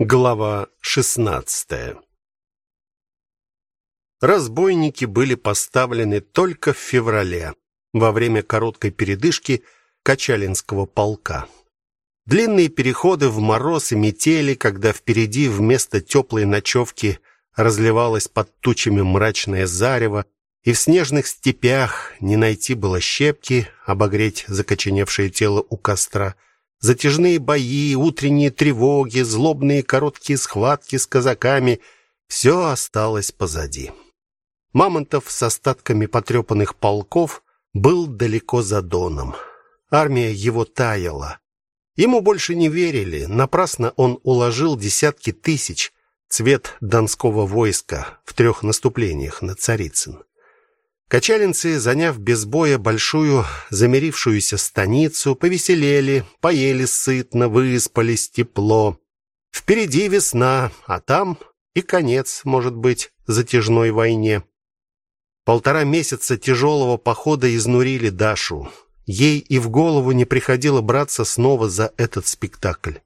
Глава 16. Разбойники были поставлены только в феврале, во время короткой передышки Качалинского полка. Длинные переходы в мороз и метели, когда впереди вместо теплой ночевки разливалось под тучами мрачное зарево, и в снежных степях не найти было щепки обогреть закоченевшее тело у костра – Затяжные бои, утренние тревоги, злобные короткие схватки с казаками все осталось позади. Мамонтов с остатками потрепанных полков был далеко за Доном. Армия его таяла. Ему больше не верили. Напрасно он уложил десятки тысяч цвет донского войска в трех наступлениях на Царицын. Качалинцы, заняв без боя большую замерившуюся станицу, повеселели, поели сытно, выспались тепло. Впереди весна, а там и конец, может быть, затяжной войне. Полтора месяца тяжелого похода изнурили Дашу. Ей и в голову не приходило браться снова за этот спектакль.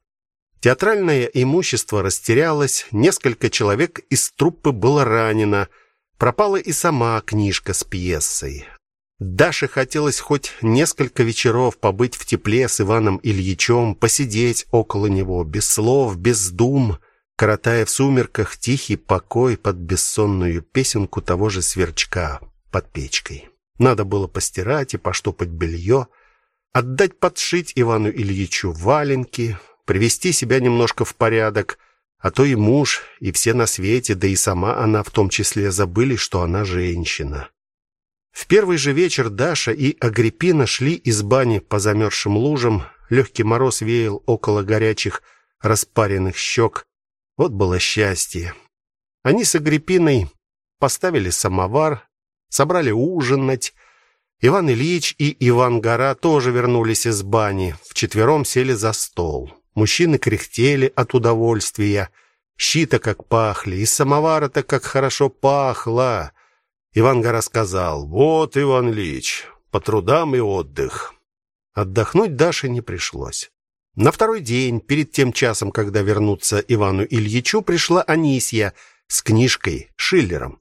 Театральное имущество растерялось, несколько человек из труппы было ранено – Пропала и сама книжка с пьесой. Даше хотелось хоть несколько вечеров побыть в тепле с Иваном Ильичем, посидеть около него без слов, без дум, коротая в сумерках тихий покой под бессонную песенку того же сверчка под печкой. Надо было постирать и поштопать белье, отдать подшить Ивану Ильичу валенки, привести себя немножко в порядок — а то и муж, и все на свете, да и сама она в том числе забыли, что она женщина. В первый же вечер Даша и Агриппина шли из бани по замерзшим лужам, легкий мороз веял около горячих распаренных щек. Вот было счастье. Они с Агриппиной поставили самовар, собрали ужинать. Иван Ильич и Иван Гора тоже вернулись из бани, вчетвером сели за стол. Мужчины кряхтели от удовольствия. Щи-то как пахли, и самовара-то как хорошо пахло. Иван рассказал: "Вот, Иван Ильич, по трудам и отдых". Отдохнуть Даше не пришлось. На второй день, перед тем часом, когда вернуться Ивану Ильичу, пришла Анисья с книжкой Шиллером.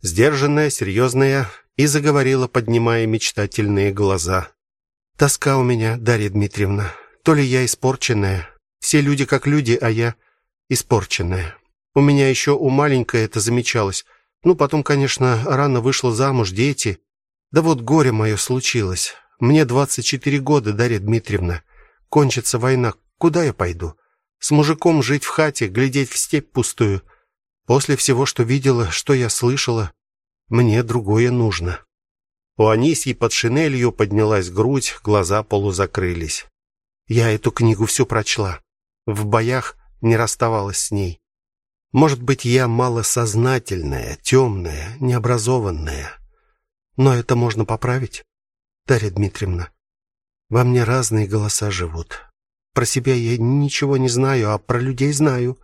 Сдержанная, серьезная, и заговорила, поднимая мечтательные глаза. Тоска у меня, Дарья Дмитриевна. То ли я испорченная. Все люди как люди, а я испорченная. У меня еще у маленькой это замечалось. Ну, потом, конечно, рано вышла замуж, дети. Да вот горе мое случилось. Мне 24 года, Дарья Дмитриевна. Кончится война. Куда я пойду? С мужиком жить в хате, глядеть в степь пустую. После всего, что видела, что я слышала, мне другое нужно. У Анисьи под шинелью поднялась грудь, глаза полузакрылись. Я эту книгу всю прочла. В боях не расставалась с ней. Может быть, я малосознательная, темная, необразованная. Но это можно поправить. Дарья Дмитриевна, во мне разные голоса живут. Про себя я ничего не знаю, а про людей знаю.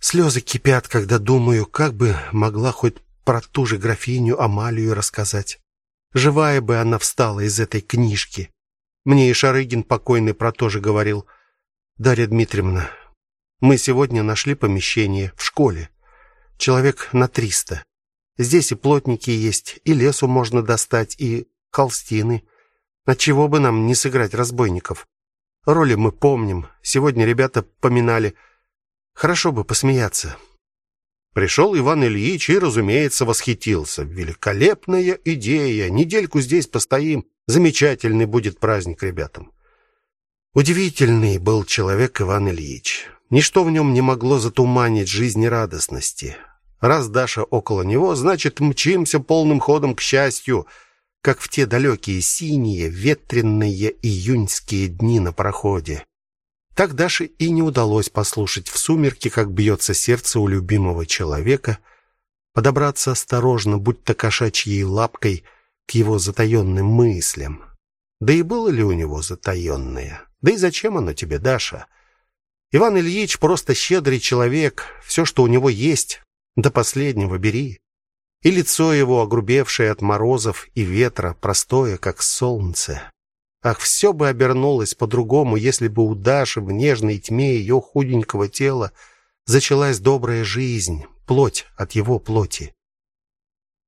Слезы кипят, когда думаю, как бы могла хоть про ту же графиню Амалию рассказать. Живая бы она встала из этой книжки. Мне и Шарыгин покойный про то же говорил. Дарья Дмитриевна, мы сегодня нашли помещение в школе. Человек на триста. Здесь и плотники есть, и лесу можно достать, и холстины. На чего бы нам не сыграть разбойников? Роли мы помним. Сегодня ребята поминали. Хорошо бы посмеяться. Пришел Иван Ильич и, разумеется, восхитился. Великолепная идея. Недельку здесь постоим. Замечательный будет праздник ребятам. Удивительный был человек Иван Ильич. Ничто в нем не могло затуманить жизнерадостности. Раз Даша около него, значит, мчимся полным ходом к счастью, как в те далекие синие ветреные июньские дни на проходе. Так Даше и не удалось послушать в сумерки, как бьется сердце у любимого человека, подобраться осторожно, будто кошачьей лапкой – к его затаённым мыслям. Да и было ли у него затаённое? Да и зачем оно тебе, Даша? Иван Ильич просто щедрый человек, все, что у него есть, до последнего бери. И лицо его, огрубевшее от морозов и ветра, простое, как солнце. Ах, все бы обернулось по-другому, если бы у Даши в нежной тьме ее худенького тела Зачалась добрая жизнь, плоть от его плоти.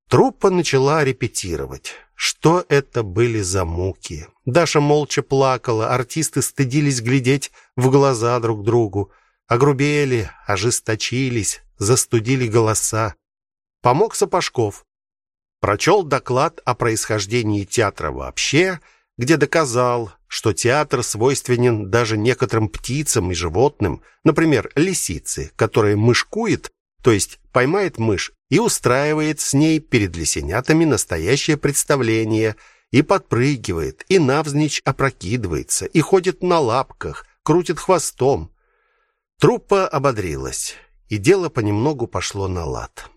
Труппа начала репетировать. Что это были за муки? Даша молча плакала, артисты стыдились глядеть в глаза друг другу, огрубели, ожесточились, застудили голоса. Помог Сапожков. Прочел доклад о происхождении театра вообще, где доказал, что театр свойственен даже некоторым птицам и животным, например, лисице, которая мышкует, то есть поймает мышь и устраивает с ней перед лисенятами настоящее представление и подпрыгивает, и навзничь опрокидывается, и ходит на лапках, крутит хвостом. Труппа ободрилась, и дело понемногу пошло на лад.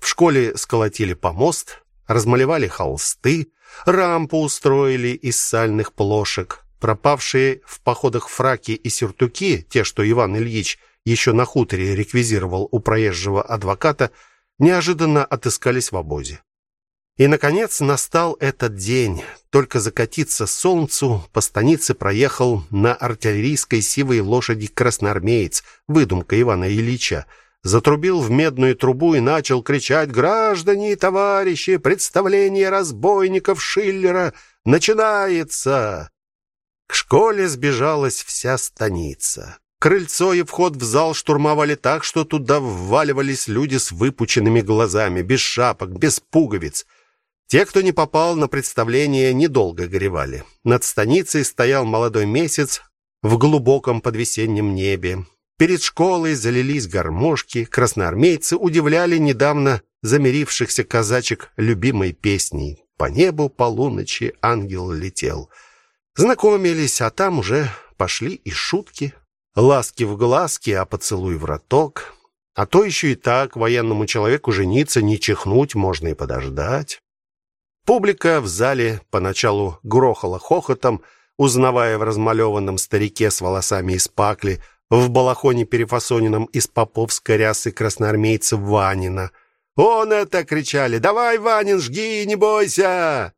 В школе сколотили помост, размалевали холсты, рампу устроили из сальных плошек. Пропавшие в походах фраки и сюртуки, те, что Иван Ильич еще на хуторе реквизировал у проезжего адвоката, неожиданно отыскались в обозе. И наконец настал этот день. Только закатиться солнцу по станице проехал на артиллерийской сивой лошади красноармеец, выдумка Ивана Ильича. Затрубил в медную трубу и начал кричать: "Граждане и товарищи, представление разбойников Шиллера начинается!" К школе сбежалась вся станица. Крыльцо и вход в зал штурмовали так, что туда вваливались люди с выпученными глазами, без шапок, без пуговиц. Те, кто не попал на представление, недолго горевали. Над станицей стоял молодой месяц в глубоком подвесеннем небе. Перед школой залились гармошки, красноармейцы удивляли недавно замерившихся казачек любимой песней. По небу полуночи ангел летел. Знакомились, а там уже пошли и шутки, Ласки в глазки, а поцелуй в роток. А то еще и так военному человеку жениться не чихнуть, можно и подождать. Публика в зале поначалу грохала хохотом, узнавая в размалеванном старике с волосами из пакли, в балахоне перефасоненном из поповской рясы красноармейца Ванина. «Он это!» — кричали. «Давай, Ванин, жги, не бойся!»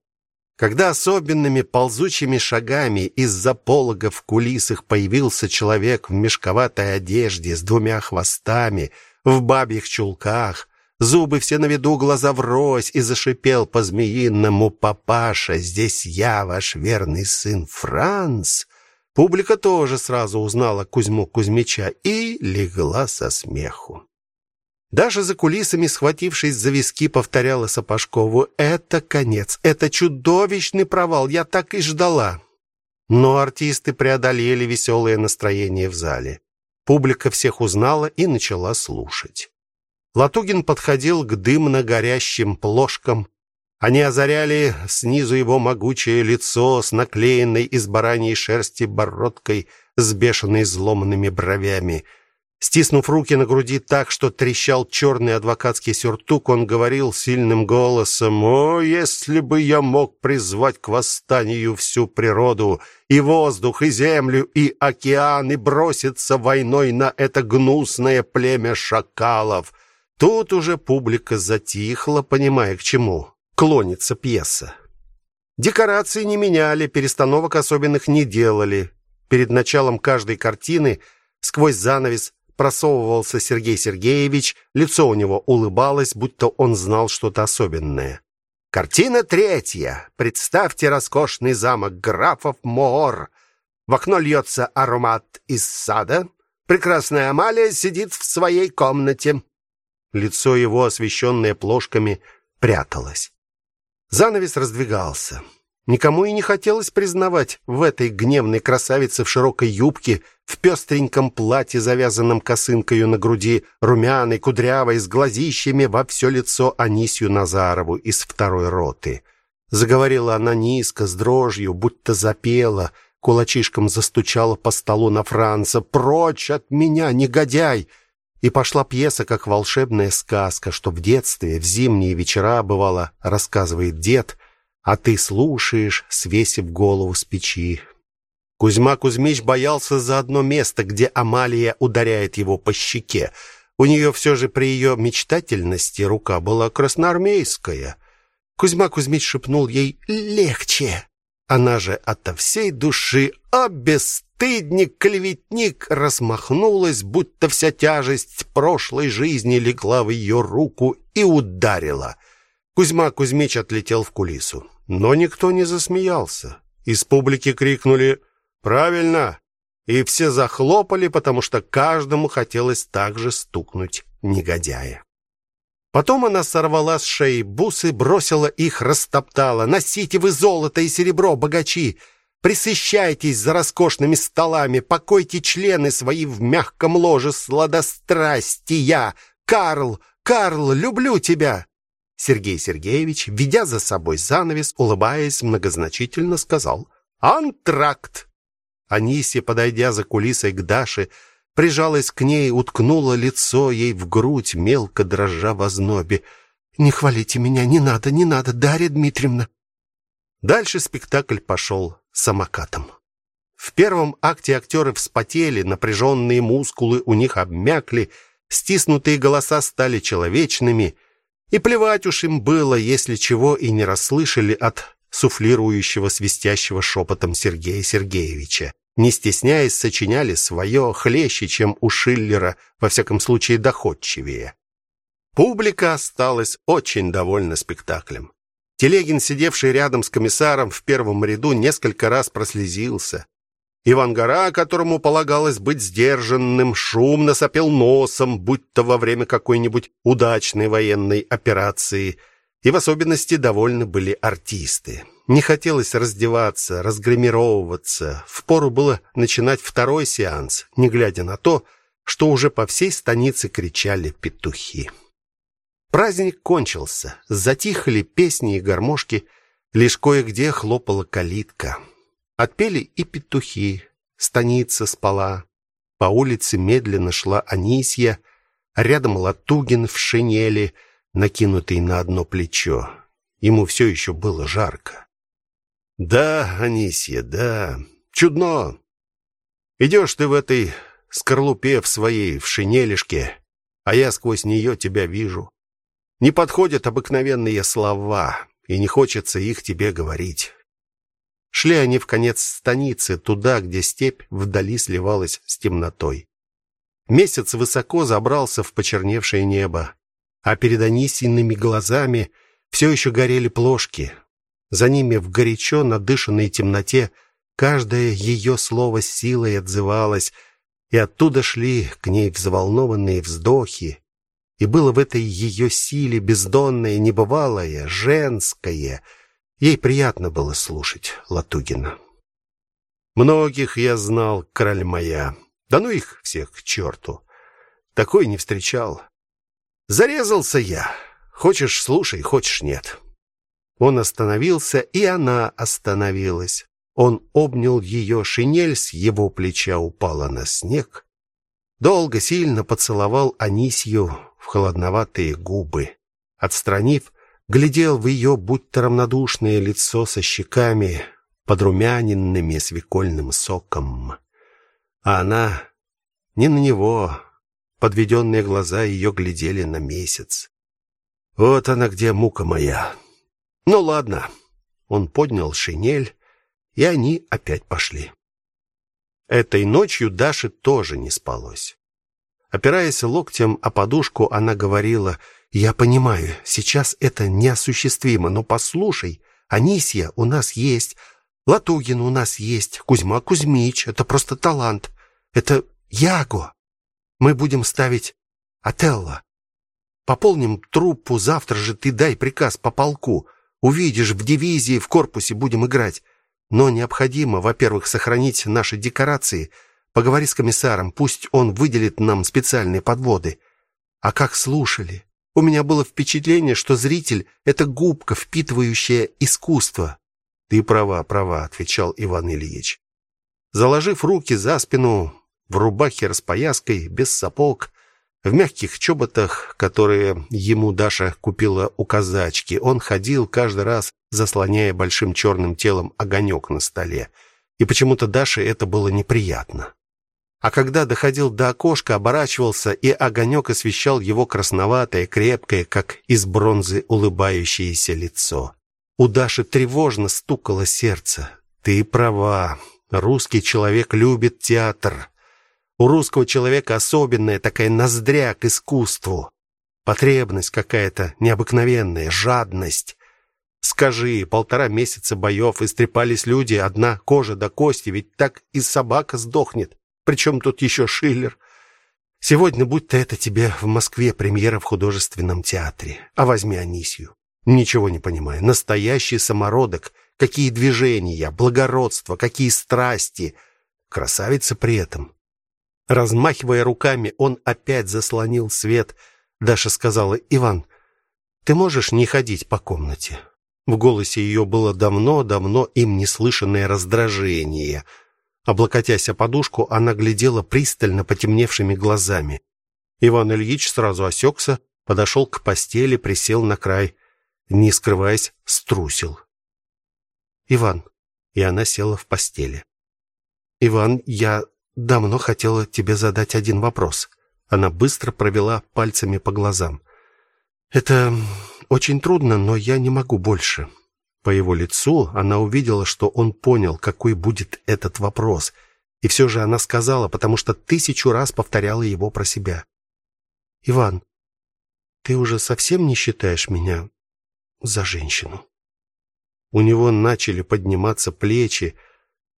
Когда особенными ползучими шагами из-за полога в кулисах появился человек в мешковатой одежде с двумя хвостами, в бабьих чулках, зубы все на виду, глаза врозь, и зашипел по-змеиному «Папаша, здесь я, ваш верный сын Франц!» Публика тоже сразу узнала Кузьму Кузьмича и легла со смеху. Даже за кулисами, схватившись за виски, повторяла Сапожкову: "Это конец, это чудовищный провал, я так и ждала". Но артисты преодолели веселое настроение в зале. Публика всех узнала и начала слушать. Латугин подходил к дымно горящим плошкам. Они озаряли снизу его могучее лицо с наклеенной из бараньей шерсти бородкой, с бешеной изломанными бровями. Стиснув руки на груди так, что трещал черный адвокатский сюртук, он говорил сильным голосом: "О, если бы я мог призвать к восстанию всю природу, и воздух, и землю, и океан, и броситься войной на это гнусное племя шакалов". Тут уже публика затихла, понимая, к чему клонится пьеса. Декорации не меняли, перестановок особенных не делали. Перед началом каждой картины сквозь занавес просовывался Сергей Сергеевич, лицо у него улыбалось, будто он знал что-то особенное. Картина третья. Представьте роскошный замок графов Моор. В окно льется аромат из сада. Прекрасная Амалия сидит в своей комнате. Лицо его, освещенное плошками, пряталось. Занавес раздвигался. Никому и не хотелось признавать в этой гневной красавице в широкой юбке, в пестреньком платье, завязанном косынкой на груди, румяной, кудрявой, с глазищами во все лицо Анисью Назарову из второй роты. Заговорила она низко, с дрожью, будто запела, кулачишком застучала по столу на Франца: "Прочь от меня, негодяй!" И пошла пьеса как волшебная сказка, что в детстве, в зимние вечера бывало, рассказывает дед а ты слушаешь, свесив голову с печи. Кузьма Кузьмич боялся за одно место, где Амалия ударяет его по щеке. У нее все же при ее мечтательности рука была красноармейская. Кузьма Кузьмич шепнул ей: "Легче". Она же ото всей души, а бесстыдник, клеветник, размахнулась, будто вся тяжесть прошлой жизни легла в ее руку и ударила. Кузьма Кузьмич отлетел в кулису, но никто не засмеялся. Из публики крикнули: "Правильно!" И все захлопали, потому что каждому хотелось также стукнуть негодяя. Потом она сорвала с шеи бусы, бросила их, растоптала. Носите вы золото и серебро, богачи, присыщайтесь за роскошными столами, покойте члены свои в мягком ложе сладострастия. Карл, Карл, люблю тебя. Сергей Сергеевич, ведя за собой занавес, улыбаясь многозначительно сказал: "Антракт". Анисия, подойдя за кулисой к Даше, прижалась к ней, уткнула лицо ей в грудь, мелко дрожа в ознобе. Не хвалите меня, не надо, не надо, Дарья Дмитриевна. Дальше спектакль пошел самокатом. В первом акте актеры вспотели, напряженные мускулы у них обмякли, стиснутые голоса стали человечными, и плевать уж им было, если чего и не расслышали от суфлирующего свистящего шепотом Сергея Сергеевича не стесняясь, сочиняли свое хлеще, чем у Шиллера, во всяком случае доходчивее. Публика осталась очень довольна спектаклем. Телегин, сидевший рядом с комиссаром в первом ряду, несколько раз прослезился. Иван Гора, которому полагалось быть сдержанным, шумно сопел носом, будто во время какой-нибудь удачной военной операции, и в особенности довольны были артисты. Не хотелось раздеваться, разгримировываться. Впору было начинать второй сеанс, не глядя на то, что уже по всей станице кричали петухи. Праздник кончился. Затихли песни и гармошки, лишь кое-где хлопала калитка. Отпели и петухи. Станица спала. По улице медленно шла Анисья, рядом Латугин в шинели, накинутый на одно плечо. Ему все еще было жарко. Да, Анисья, да. Чудно. Идешь ты в этой скорлупе в своей в шинелишке, а я сквозь нее тебя вижу. Не подходят обыкновенные слова, и не хочется их тебе говорить. Шли они в конец станицы, туда, где степь вдали сливалась с темнотой. Месяц высоко забрался в почерневшее небо, а перед Анисиными глазами все еще горели плошки. За ними в горячо надышанной темноте каждое ее слово силой отзывалось, и оттуда шли к ней взволнованные вздохи. И было в этой ее силе бездонное, небывалое, женское. Ей приятно было слушать Латугина. Многих я знал, король моя. Да ну их всех к черту. Такой не встречал. Зарезался я. Хочешь слушай, хочешь нет. Он остановился, и она остановилась. Он обнял ее шинель, с его плеча упала на снег. Долго сильно поцеловал Анисью в холодноватые губы. Отстранив, глядел в ее будто равнодушное лицо со щеками, подрумяненными свекольным соком. А она не на него. Подведенные глаза ее глядели на месяц. Вот она где мука моя. Ну ладно. Он поднял шинель, и они опять пошли. Этой ночью Даше тоже не спалось. Опираясь локтем о подушку, она говорила: "Я понимаю, сейчас это неосуществимо, но послушай, Анисия у нас есть, Латугин у нас есть, Кузьма Кузьмич это просто талант. Это Яго. Мы будем ставить Отелло. Пополним труппу, завтра же ты дай приказ по полку. Увидишь, в дивизии, в корпусе будем играть. Но необходимо, во-первых, сохранить наши декорации. Поговори с комиссаром, пусть он выделит нам специальные подводы. А как слушали? У меня было впечатление, что зритель это губка, впитывающая искусство. Ты права, права, отвечал Иван Ильич. Заложив руки за спину, в рубахе распояской, без сапог, в мягких чоботах, которые ему Даша купила у казачки, он ходил каждый раз, заслоняя большим черным телом огонек на столе. И почему-то Даше это было неприятно. А когда доходил до окошка, оборачивался, и огонек освещал его красноватое, крепкое, как из бронзы улыбающееся лицо. У Даши тревожно стукало сердце. Ты права. Русский человек любит театр. У русского человека особенная такая ноздря к искусству. Потребность какая-то необыкновенная, жадность. Скажи, полтора месяца боев, истрепались люди, одна кожа до кости, ведь так и собака сдохнет. Причем тут еще Шиллер. Сегодня будто это тебе в Москве премьера в художественном театре. А возьми Анисию. Ничего не понимаю. Настоящий самородок. Какие движения, благородство, какие страсти. Красавица при этом. Размахивая руками, он опять заслонил свет. Даша сказала: "Иван, ты можешь не ходить по комнате?" В голосе ее было давно-давно им неслышанное раздражение. Облокотясь о подушку, она глядела пристально потемневшими глазами. Иван Ильич сразу осекся, подошел к постели, присел на край не скрываясь, струсил. Иван, и она села в постели. Иван, я давно хотела тебе задать один вопрос. Она быстро провела пальцами по глазам. Это очень трудно, но я не могу больше. По его лицу она увидела, что он понял, какой будет этот вопрос, и все же она сказала, потому что тысячу раз повторяла его про себя. Иван, ты уже совсем не считаешь меня за женщину. У него начали подниматься плечи.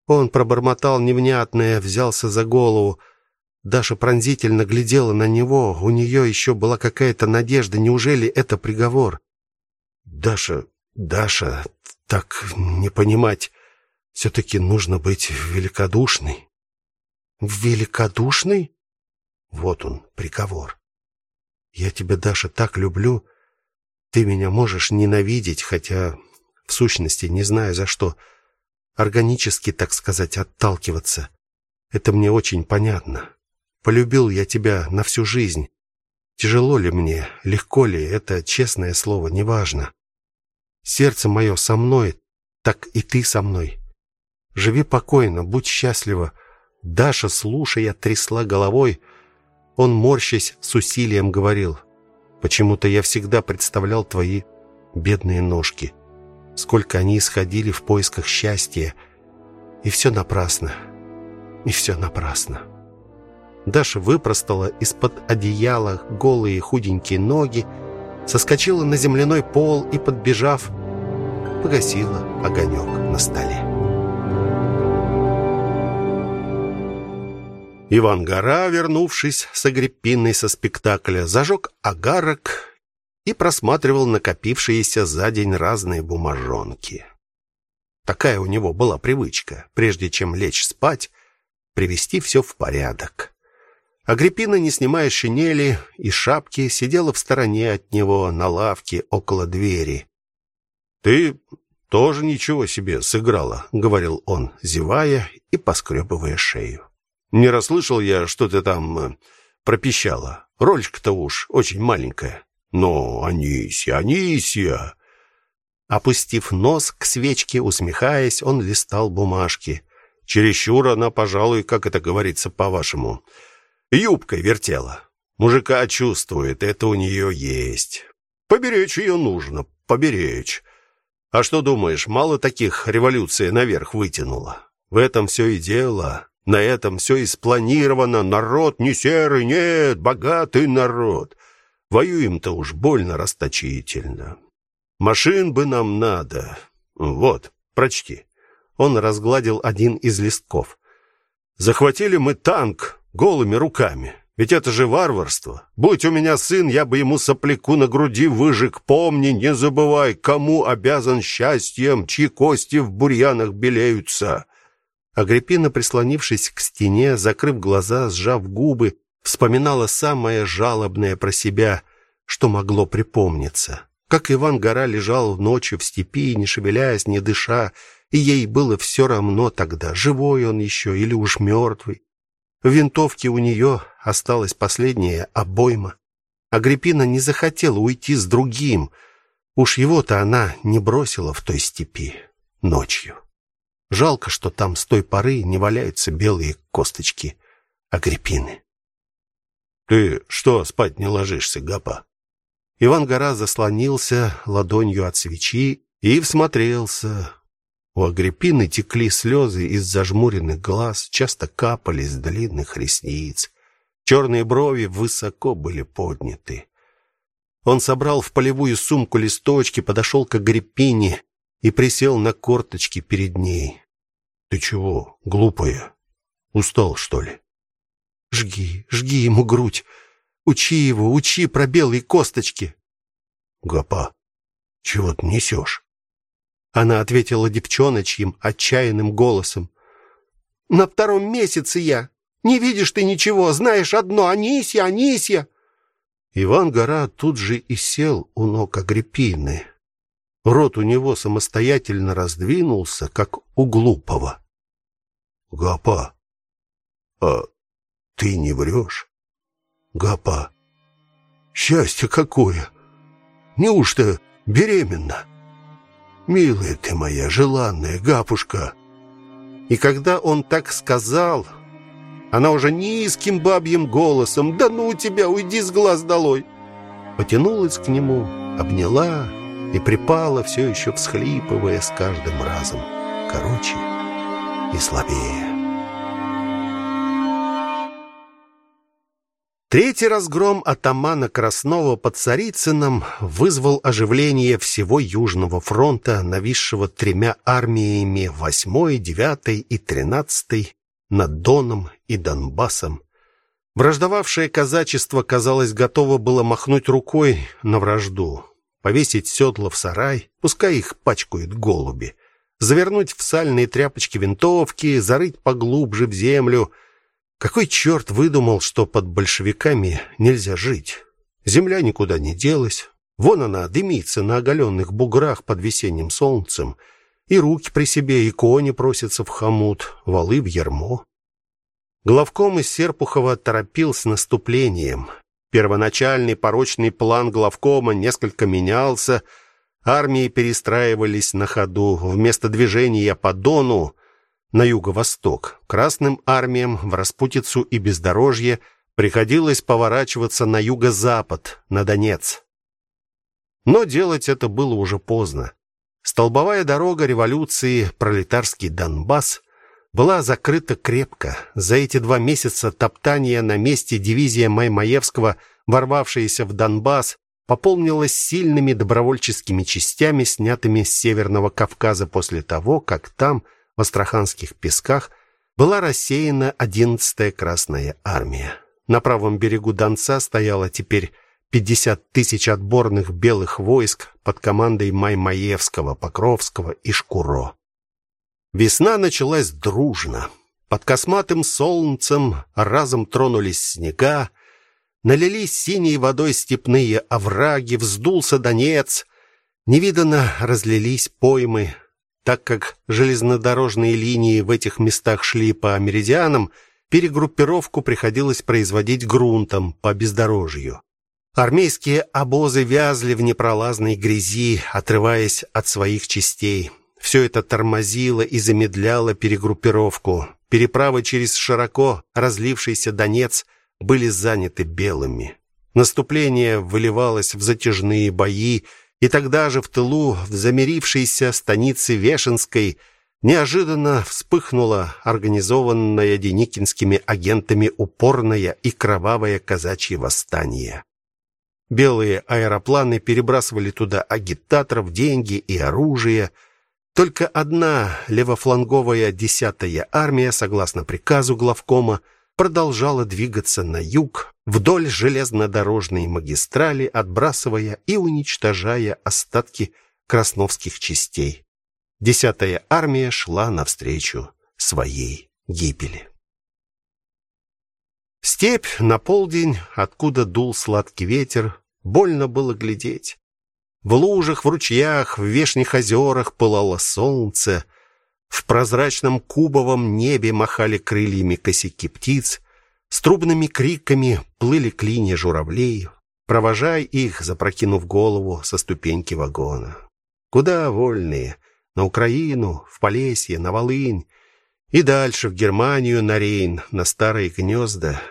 Он пробормотал невнятное, взялся за голову. Даша пронзительно глядела на него. У нее еще была какая-то надежда. Неужели это приговор? Даша, Даша, так не понимать. все таки нужно быть великодушной. Великодушной? Вот он, приговор. Я тебя, Даша, так люблю, ты меня можешь ненавидеть, хотя в сущности не знаю за что. Органически, так сказать, отталкиваться. Это мне очень понятно. Полюбил я тебя на всю жизнь. Тяжело ли мне, легко ли, это честное слово, неважно. Сердце мое со мной, так и ты со мной. Живи покойно, будь счастлива. Даша, слушая, трясла головой. Он морщась с усилием говорил: Почему-то я всегда представлял твои бедные ножки. Сколько они исходили в поисках счастья. И все напрасно. И все напрасно. Даша выпростала из-под одеяла голые худенькие ноги, соскочила на земляной пол и, подбежав, погасила огонек на столе. Иван Гора, вернувшись с Агриппиной со спектакля, зажег агарок и просматривал накопившиеся за день разные бумажонки. Такая у него была привычка, прежде чем лечь спать, привести все в порядок. Агриппина, не снимая шинели и шапки, сидела в стороне от него на лавке около двери. Ты тоже ничего себе сыграла, говорил он, зевая и поскребывая шею. Не расслышал я, что ты там э, пропищала. Рольчка-то уж очень маленькая. Но Анисия, Анисия. Опустив нос к свечке, усмехаясь, он листал бумажки. Чересчур она, пожалуй, как это говорится по-вашему, юбкой вертела. Мужика чувствует, это у нее есть. Поберечь ее нужно, поберечь. А что думаешь, мало таких революция наверх вытянула? В этом все и дело. На этом все и спланировано. Народ не серый, нет, богатый народ. Воюем-то уж больно расточительно. Машин бы нам надо. Вот, прочти. Он разгладил один из листков. Захватили мы танк голыми руками. Ведь это же варварство. Будь у меня сын, я бы ему сопляку на груди выжег. Помни, не забывай, кому обязан счастьем, чьи кости в бурьянах белеются. Агриппина, прислонившись к стене, закрыв глаза, сжав губы, вспоминала самое жалобное про себя, что могло припомниться. Как Иван Гора лежал ночью в степи, не шевелясь, не дыша, и ей было все равно тогда, живой он еще или уж мертвый. В винтовке у нее осталась последняя обойма. Агриппина не захотела уйти с другим. Уж его-то она не бросила в той степи ночью. Жалко, что там с той поры не валяются белые косточки агриппины. Ты что, спать не ложишься, Гапа? Иван Гора заслонился ладонью от свечи и всмотрелся. У Агриппины текли слезы из зажмуренных глаз, часто капали с длинных ресниц. Черные брови высоко были подняты. Он собрал в полевую сумку листочки, подошел к Агриппине и присел на корточки перед ней. Ты чего, глупая? Устал, что ли? Жги, жги ему грудь. Учи его, учи про белые косточки. Гапа, чего ты несешь? Она ответила девчоночьим отчаянным голосом. На втором месяце я. Не видишь ты ничего, знаешь одно: Анисья, Анисья. Иван Гора тут же и сел у ног Агриппины. Рот у него самостоятельно раздвинулся, как у глупого. Гапа. А ты не врешь? Гапа. Счастье какое! Неужто беременна? Милая ты моя, желанная Гапушка. И когда он так сказал, она уже низким бабьим голосом: "Да ну тебя, уйди с глаз долой!" потянулась к нему, обняла и припала, все еще всхлипывая с каждым разом, короче и слабее. Третий разгром атамана Краснова под Царицыном вызвал оживление всего Южного фронта, нависшего тремя армиями 8-й, 9-й и 13-й над Доном и Донбассом. Враждовавшее казачество, казалось, готово было махнуть рукой на вражду, повесить седла в сарай, пускай их пачкают голуби, завернуть в сальные тряпочки винтовки, зарыть поглубже в землю — какой черт выдумал, что под большевиками нельзя жить? Земля никуда не делась. Вон она дымится на оголенных буграх под весенним солнцем, и руки при себе, и кони просятся в хомут, валы в ярмо. Главком из Серпухова торопил с наступлением. Первоначальный порочный план главкома несколько менялся, армии перестраивались на ходу. Вместо движения по Дону на юго-восток. Красным армиям в распутицу и бездорожье приходилось поворачиваться на юго-запад, на Донец. Но делать это было уже поздно. Столбовая дорога революции, пролетарский Донбасс, была закрыта крепко. За эти два месяца топтания на месте дивизия Маймаевского, ворвавшаяся в Донбасс, пополнилась сильными добровольческими частями, снятыми с Северного Кавказа после того, как там – в Астраханских песках была рассеяна 11-я Красная армия. На правом берегу Донца стояло теперь 50 тысяч отборных белых войск под командой Маймаевского, Покровского и Шкуро. Весна началась дружно. Под косматым солнцем разом тронулись снега, налились синей водой степные овраги, вздулся Донец, невиданно разлились поймы, так как железнодорожные линии в этих местах шли по меридианам, перегруппировку приходилось производить грунтом по бездорожью. Армейские обозы вязли в непролазной грязи, отрываясь от своих частей. Все это тормозило и замедляло перегруппировку. Переправы через широко разлившийся Донец были заняты белыми. Наступление выливалось в затяжные бои, и тогда же в тылу, в замерившейся станице Вешенской, неожиданно вспыхнула организованная Деникинскими агентами упорное и кровавое казачье восстание. Белые аэропланы перебрасывали туда агитаторов, деньги и оружие. Только одна левофланговая десятая армия, согласно приказу главкома, продолжала двигаться на юг, вдоль железнодорожной магистрали, отбрасывая и уничтожая остатки красновских частей. Десятая армия шла навстречу своей гибели. Степь на полдень, откуда дул сладкий ветер, больно было глядеть. В лужах, в ручьях, в вешних озерах пылало солнце, в прозрачном кубовом небе махали крыльями косяки птиц, с трубными криками плыли клинья журавлей, провожая их, запрокинув голову со ступеньки вагона. Куда вольные? На Украину, в Полесье, на Волынь и дальше в Германию, на Рейн, на старые гнезда.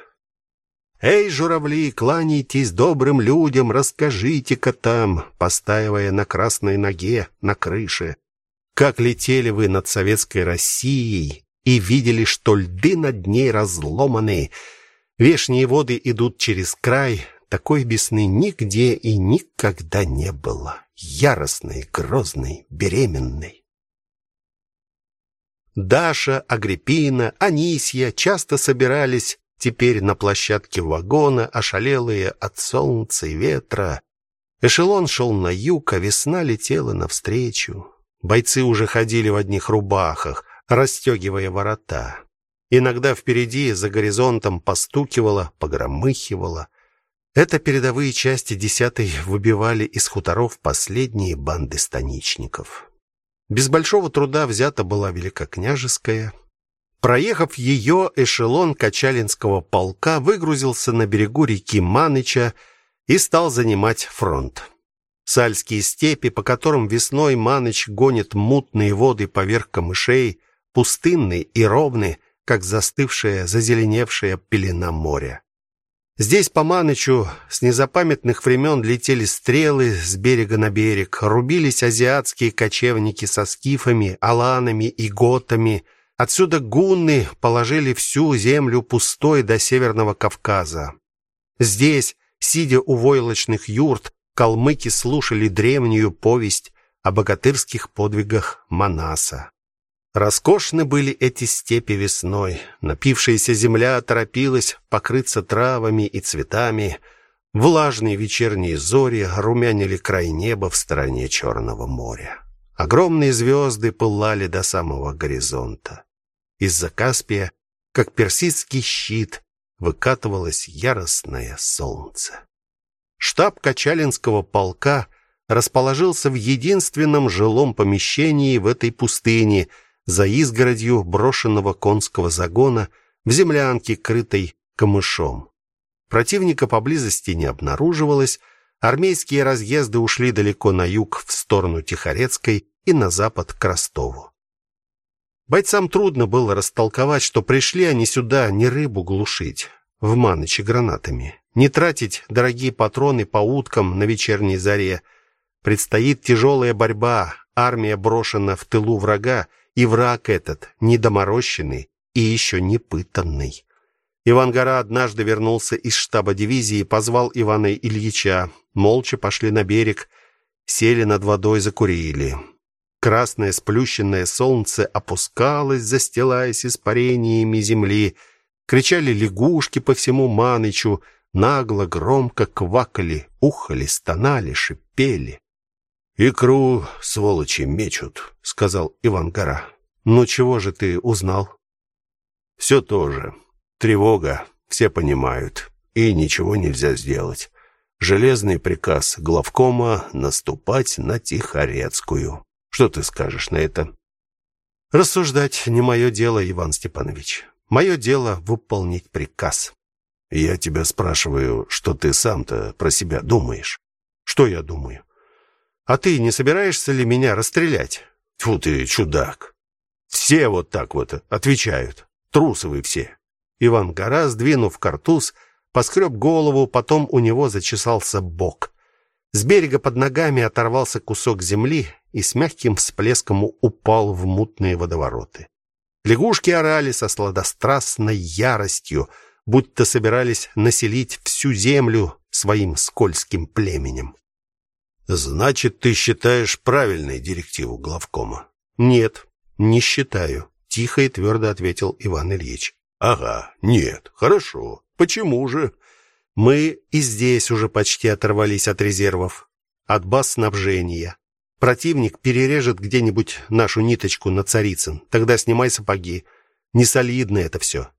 Эй, журавли, кланяйтесь добрым людям, расскажите-ка там, постаивая на красной ноге на крыше, как летели вы над советской Россией и видели, что льды над ней разломаны, вешние воды идут через край, такой весны нигде и никогда не было. Яростной, грозной, беременной. Даша, Агриппина, Анисья часто собирались теперь на площадке вагона, ошалелые от солнца и ветра. Эшелон шел на юг, а весна летела навстречу. Бойцы уже ходили в одних рубахах, расстегивая ворота. Иногда впереди, за горизонтом, постукивало, погромыхивало. Это передовые части десятой выбивали из хуторов последние банды станичников. Без большого труда взята была Великокняжеская. Проехав ее, эшелон Качалинского полка выгрузился на берегу реки Маныча и стал занимать фронт. Сальские степи, по которым весной Маныч гонит мутные воды поверх камышей, пустынны и ровны, как застывшая, зазеленевшая пелена моря. Здесь по Манычу с незапамятных времен летели стрелы с берега на берег, рубились азиатские кочевники со скифами, аланами и готами. Отсюда гунны положили всю землю пустой до Северного Кавказа. Здесь, сидя у войлочных юрт, калмыки слушали древнюю повесть о богатырских подвигах Манаса. Роскошны были эти степи весной. Напившаяся земля торопилась покрыться травами и цветами. Влажные вечерние зори румянили край неба в стороне Черного моря. Огромные звезды пылали до самого горизонта. Из-за Каспия, как персидский щит, выкатывалось яростное солнце. Штаб Качалинского полка расположился в единственном жилом помещении в этой пустыне – за изгородью брошенного конского загона в землянке, крытой камышом. Противника поблизости не обнаруживалось, армейские разъезды ушли далеко на юг в сторону Тихорецкой и на запад к Ростову. Бойцам трудно было растолковать, что пришли они сюда не рыбу глушить в Маныче гранатами, не тратить дорогие патроны по уткам на вечерней заре. Предстоит тяжелая борьба, армия брошена в тылу врага, и враг этот недоморощенный и еще не пытанный. Иван Гора однажды вернулся из штаба дивизии, позвал Ивана Ильича. Молча пошли на берег, сели над водой, закурили. Красное сплющенное солнце опускалось, застилаясь испарениями земли. Кричали лягушки по всему Манычу, нагло, громко квакали, ухали, стонали, шипели. Икру сволочи мечут, сказал Иван Гора. Ну чего же ты узнал? Все то же. Тревога, все понимают, и ничего нельзя сделать. Железный приказ главкома наступать на Тихорецкую. Что ты скажешь на это? Рассуждать не мое дело, Иван Степанович. Мое дело выполнить приказ. Я тебя спрашиваю, что ты сам-то про себя думаешь? Что я думаю? А ты не собираешься ли меня расстрелять? Тьфу ты, чудак. Все вот так вот отвечают. Трусы вы все. Иван Гора, сдвинув картуз, поскреб голову, потом у него зачесался бок. С берега под ногами оторвался кусок земли и с мягким всплеском упал в мутные водовороты. Лягушки орали со сладострастной яростью, будто собирались населить всю землю своим скользким племенем. Значит, ты считаешь правильной директиву главкома? Нет, не считаю, тихо и твердо ответил Иван Ильич. Ага, нет. Хорошо. Почему же? Мы и здесь уже почти оторвались от резервов, от баз снабжения. Противник перережет где-нибудь нашу ниточку на Царицын. Тогда снимай сапоги. Не солидно это все.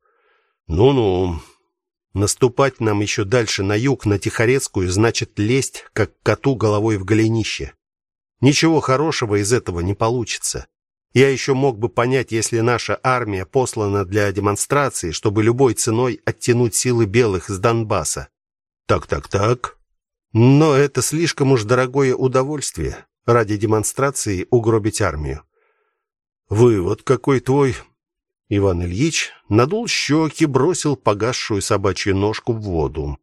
Ну-ну, Наступать нам еще дальше на юг, на Тихорецкую, значит лезть как коту головой в голенище. Ничего хорошего из этого не получится. Я еще мог бы понять, если наша армия послана для демонстрации, чтобы любой ценой оттянуть силы белых с Донбасса. Так, так, так. Но это слишком уж дорогое удовольствие ради демонстрации угробить армию. Вывод какой твой? Иван Ильич надул щеки, бросил погасшую собачью ножку в воду.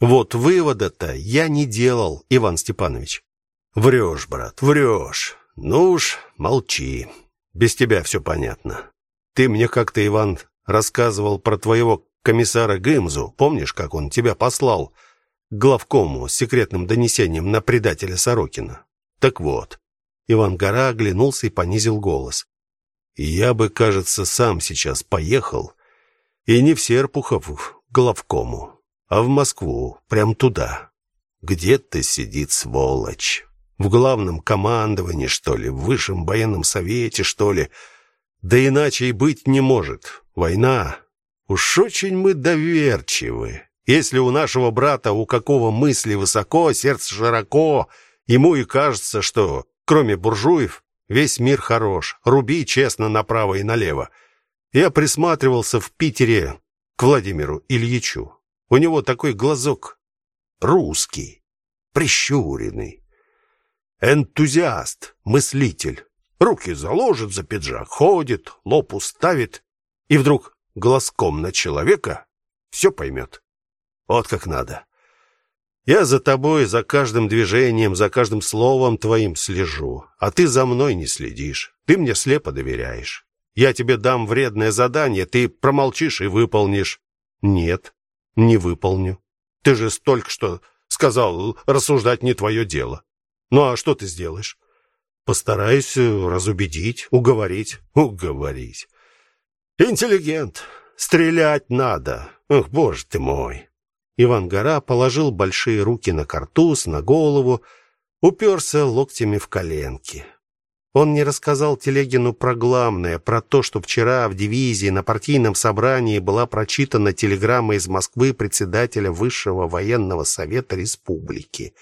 Вот вывода-то я не делал, Иван Степанович. Врешь, брат, врешь. Ну уж, молчи. Без тебя все понятно. Ты мне как-то, Иван, рассказывал про твоего комиссара Гымзу. Помнишь, как он тебя послал к главкому с секретным донесением на предателя Сорокина? Так вот, Иван Гора оглянулся и понизил голос. Я бы, кажется, сам сейчас поехал, и не в Серпухов, к главкому, а в Москву, прям туда. Где-то сидит сволочь. В главном командовании, что ли, в высшем военном совете, что ли. Да иначе и быть не может. Война. Уж очень мы доверчивы. Если у нашего брата, у какого мысли высоко, сердце широко, ему и кажется, что кроме буржуев весь мир хорош. Руби честно направо и налево. Я присматривался в Питере к Владимиру Ильичу. У него такой глазок русский, прищуренный. Энтузиаст, мыслитель. Руки заложит за пиджак, ходит, лоб уставит и вдруг глазком на человека все поймет. Вот как надо. Я за тобой, за каждым движением, за каждым словом твоим слежу, а ты за мной не следишь. Ты мне слепо доверяешь. Я тебе дам вредное задание, ты промолчишь и выполнишь. Нет, не выполню. Ты же столько что сказал, рассуждать не твое дело. Ну а что ты сделаешь? Постараюсь разубедить, уговорить, уговорить. Интеллигент. Стрелять надо. Ох, боже ты мой. Иван Гора положил большие руки на картуз, на голову, уперся локтями в коленки. Он не рассказал Телегину про главное, про то, что вчера в дивизии на партийном собрании была прочитана телеграмма из Москвы председателя Высшего военного совета республики.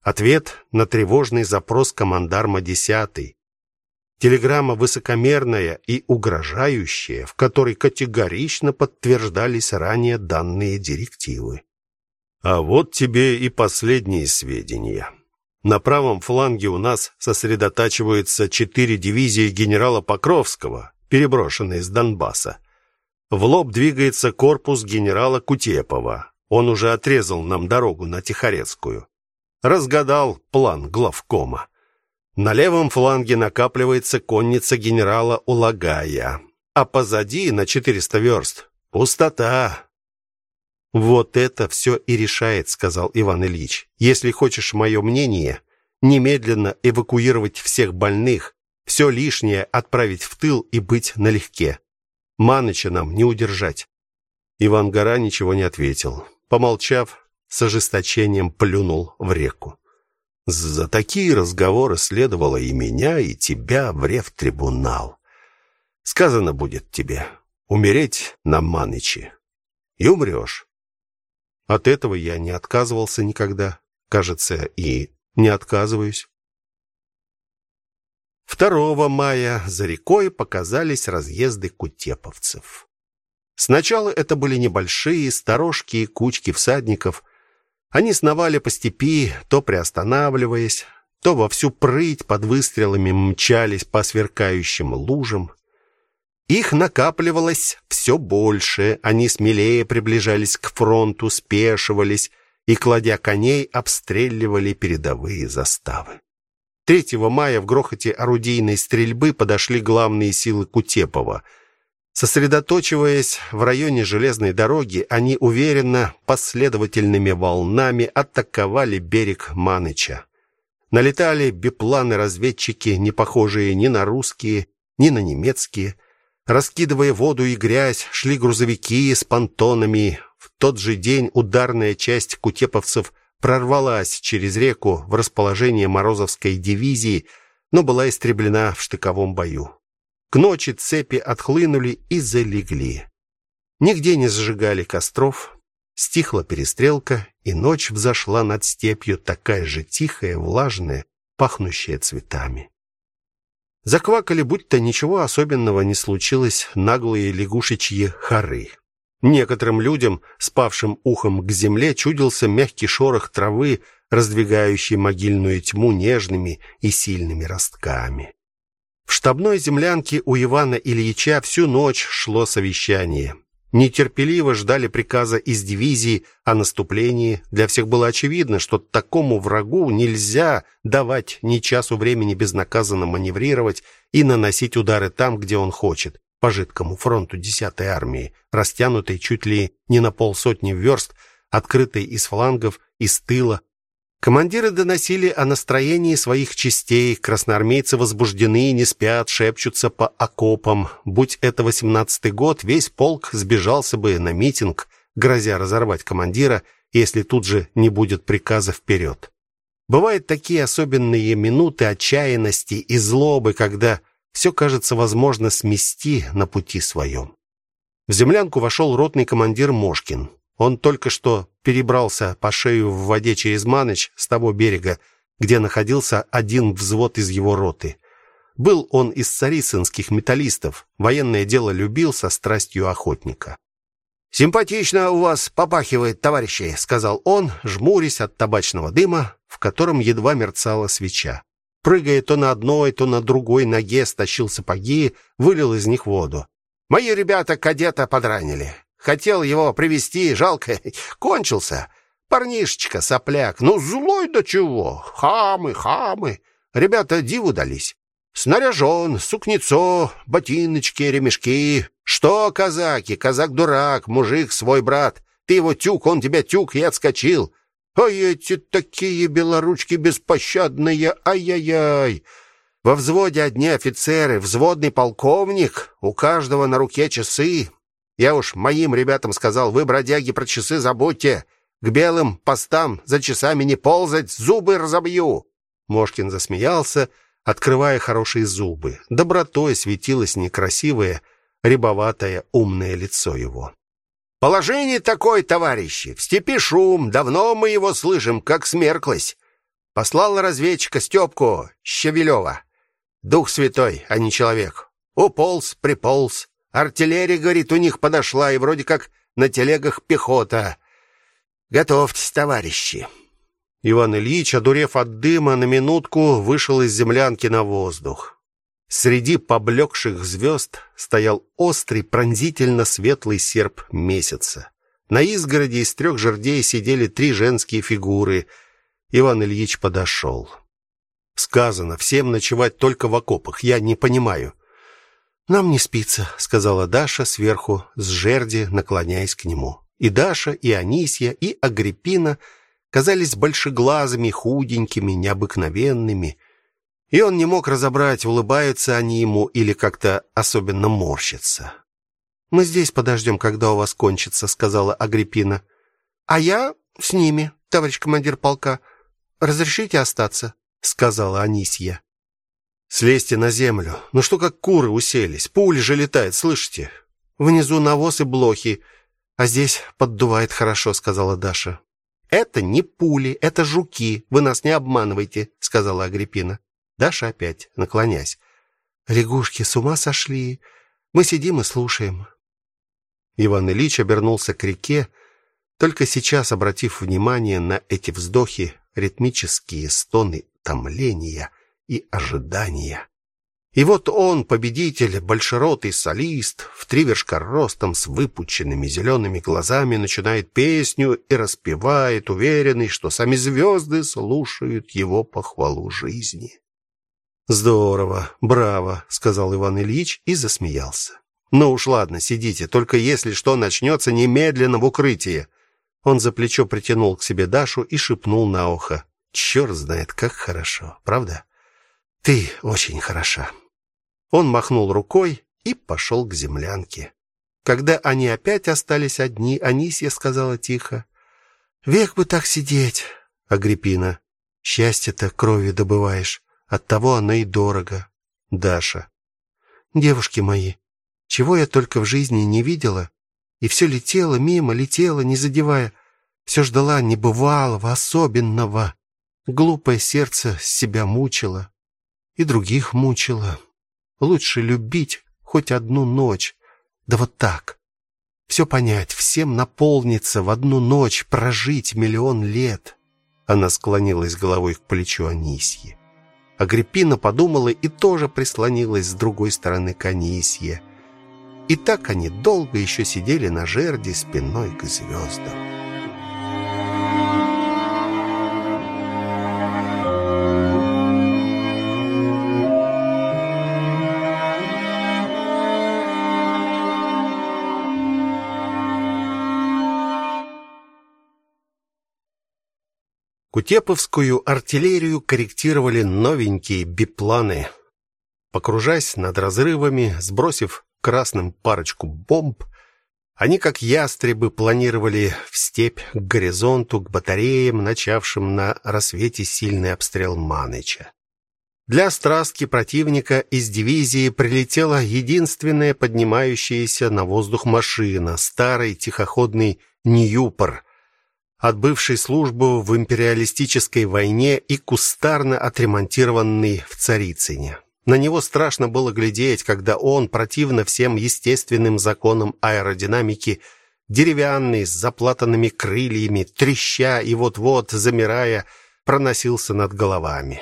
Ответ на тревожный запрос командарма 10 Телеграмма высокомерная и угрожающая, в которой категорично подтверждались ранее данные директивы. А вот тебе и последние сведения. На правом фланге у нас сосредотачиваются четыре дивизии генерала Покровского, переброшенные с Донбасса. В лоб двигается корпус генерала Кутепова. Он уже отрезал нам дорогу на Тихорецкую. Разгадал план главкома. На левом фланге накапливается конница генерала Улагая, а позади на 400 верст пустота. Вот это все и решает, сказал Иван Ильич. Если хочешь мое мнение, немедленно эвакуировать всех больных, все лишнее отправить в тыл и быть налегке. Маныча нам не удержать. Иван Гора ничего не ответил. Помолчав, с ожесточением плюнул в реку. За такие разговоры следовало и меня, и тебя в ревтрибунал. Сказано будет тебе умереть на Маныче. И умрешь. От этого я не отказывался никогда, кажется, и не отказываюсь. 2 мая за рекой показались разъезды кутеповцев. Сначала это были небольшие сторожки и кучки всадников. Они сновали по степи, то приостанавливаясь, то во всю прыть под выстрелами мчались по сверкающим лужам. Их накапливалось все больше, они смелее приближались к фронту, спешивались и, кладя коней, обстреливали передовые заставы. 3 мая в грохоте орудийной стрельбы подошли главные силы Кутепова. Сосредоточиваясь в районе железной дороги, они уверенно, последовательными волнами атаковали берег Маныча. Налетали бипланы-разведчики, не похожие ни на русские, ни на немецкие. Раскидывая воду и грязь, шли грузовики с понтонами. В тот же день ударная часть кутеповцев прорвалась через реку в расположение Морозовской дивизии, но была истреблена в штыковом бою. К ночи цепи отхлынули и залегли. Нигде не зажигали костров, стихла перестрелка, и ночь взошла над степью такая же тихая, влажная, пахнущая цветами. Заквакали, будто ничего особенного не случилось, наглые лягушечьи хоры. Некоторым людям, спавшим ухом к земле, чудился мягкий шорох травы, раздвигающий могильную тьму нежными и сильными ростками. В штабной землянке у Ивана Ильича всю ночь шло совещание. Нетерпеливо ждали приказа из дивизии о наступлении. Для всех было очевидно, что такому врагу нельзя давать ни часу времени безнаказанно маневрировать и наносить удары там, где он хочет. По жидкому фронту 10-й армии, растянутой чуть ли не на полсотни верст, открытой из флангов, из тыла, Командиры доносили о настроении своих частей. Красноармейцы возбуждены, не спят, шепчутся по окопам. Будь это восемнадцатый год, весь полк сбежался бы на митинг, грозя разорвать командира, если тут же не будет приказа вперед. Бывают такие особенные минуты отчаянности и злобы, когда все кажется возможно смести на пути своем. В землянку вошел ротный командир Мошкин. Он только что перебрался по шею в воде через Маныч с того берега, где находился один взвод из его роты. Был он из царицынских металлистов, военное дело любил со страстью охотника. Симпатично у вас попахивает, товарищи, сказал он, жмурясь от табачного дыма, в котором едва мерцала свеча. Прыгая то на одной, то на другой ноге, стащил сапоги, вылил из них воду. Мои ребята кадета подранили. Хотел его привести, жалко, кончился. Парнишечка, сопляк, ну злой до чего. Хамы, хамы. Ребята диву дались. Снаряжен, сукнецо, ботиночки, ремешки. Что, казаки, казак-дурак, мужик свой брат. Ты его тюк, он тебя тюк и отскочил. Ой, эти такие белоручки беспощадные, ай-яй-яй. Во взводе одни офицеры, взводный полковник, у каждого на руке часы, я уж моим ребятам сказал: "Вы, бродяги, про часы забудьте. К белым постам за часами не ползать, зубы разобью". Мошкин засмеялся, открывая хорошие зубы. Добротой светилось некрасивое, рябоватое, умное лицо его. Положение такое, товарищи. В степи шум, давно мы его слышим, как смерклось. Послал разведчика Степку Щавелева. Дух святой, а не человек. Уполз, приполз, Артиллерия, говорит, у них подошла, и вроде как на телегах пехота. Готовьтесь, товарищи. Иван Ильич, одурев от дыма, на минутку вышел из землянки на воздух. Среди поблекших звезд стоял острый, пронзительно светлый серп месяца. На изгороди из трех жердей сидели три женские фигуры. Иван Ильич подошел. Сказано всем ночевать только в окопах. Я не понимаю. Нам не спится, сказала Даша сверху с жерди, наклоняясь к нему. И Даша, и Анисья, и Агриппина казались большеглазыми, худенькими, необыкновенными. И он не мог разобрать, улыбаются они ему или как-то особенно морщатся. Мы здесь подождем, когда у вас кончится, сказала Агриппина. А я с ними, товарищ командир полка. Разрешите остаться, сказала Анисья. Слезьте на землю. Ну что как куры уселись? Пули же летают, слышите? Внизу навоз и блохи, а здесь поддувает хорошо, сказала Даша. Это не пули, это жуки. Вы нас не обманывайте, сказала Агриппина. Даша опять, наклонясь. Лягушки с ума сошли. Мы сидим и слушаем. Иван Ильич обернулся к реке, только сейчас обратив внимание на эти вздохи, ритмические стоны томления и ожидания. И вот он, победитель, большеротый солист, в три вершка ростом с выпученными зелеными глазами, начинает песню и распевает, уверенный, что сами звезды слушают его похвалу жизни. Здорово, браво, сказал Иван Ильич и засмеялся. Ну уж ладно, сидите, только если что начнется, немедленно в укрытие. Он за плечо притянул к себе Дашу и шепнул на ухо: «Черт знает, как хорошо, правда?" Ты очень хороша. Он махнул рукой и пошел к землянке. Когда они опять остались одни, Анисья сказала тихо: "Век бы так сидеть, Агриппина. Счастье-то кровью добываешь, оттого оно и дорого". Даша: "Девушки мои, чего я только в жизни не видела, и все летело мимо, летело, не задевая, все ждала небывалого, особенного. Глупое сердце себя мучило, и других мучила. Лучше любить хоть одну ночь. Да вот так. Все понять, всем наполниться в одну ночь, прожить миллион лет. Она склонилась головой к плечу Анисьи. Агриппина подумала и тоже прислонилась с другой стороны к Анисье. И так они долго еще сидели на жерди спиной к звездам. Кутеповскую артиллерию корректировали новенькие бипланы. Покружась над разрывами, сбросив красным парочку бомб, они как ястребы планировали в степь к горизонту, к батареям, начавшим на рассвете сильный обстрел Маныча. Для страстки противника из дивизии прилетела единственная поднимающаяся на воздух машина, старый тихоходный Ньюпор, отбывший службу в империалистической войне и кустарно отремонтированный в Царицыне. На него страшно было глядеть, когда он, противно всем естественным законам аэродинамики, деревянный, с заплатанными крыльями, треща и вот-вот замирая, проносился над головами.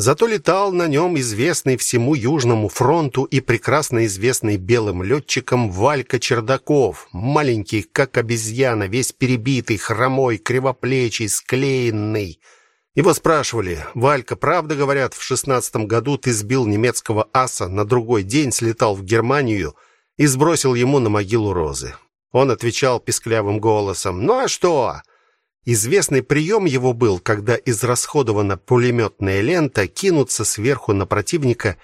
Зато летал на нем известный всему Южному фронту и прекрасно известный белым летчикам Валька Чердаков, маленький, как обезьяна, весь перебитый, хромой, кривоплечий, склеенный. Его спрашивали: "Валька, правда говорят, в шестнадцатом году ты сбил немецкого аса, на другой день слетал в Германию и сбросил ему на могилу розы?" Он отвечал писклявым голосом: "Ну а что? Известный прием его был, когда израсходована пулеметная лента, кинуться сверху на противника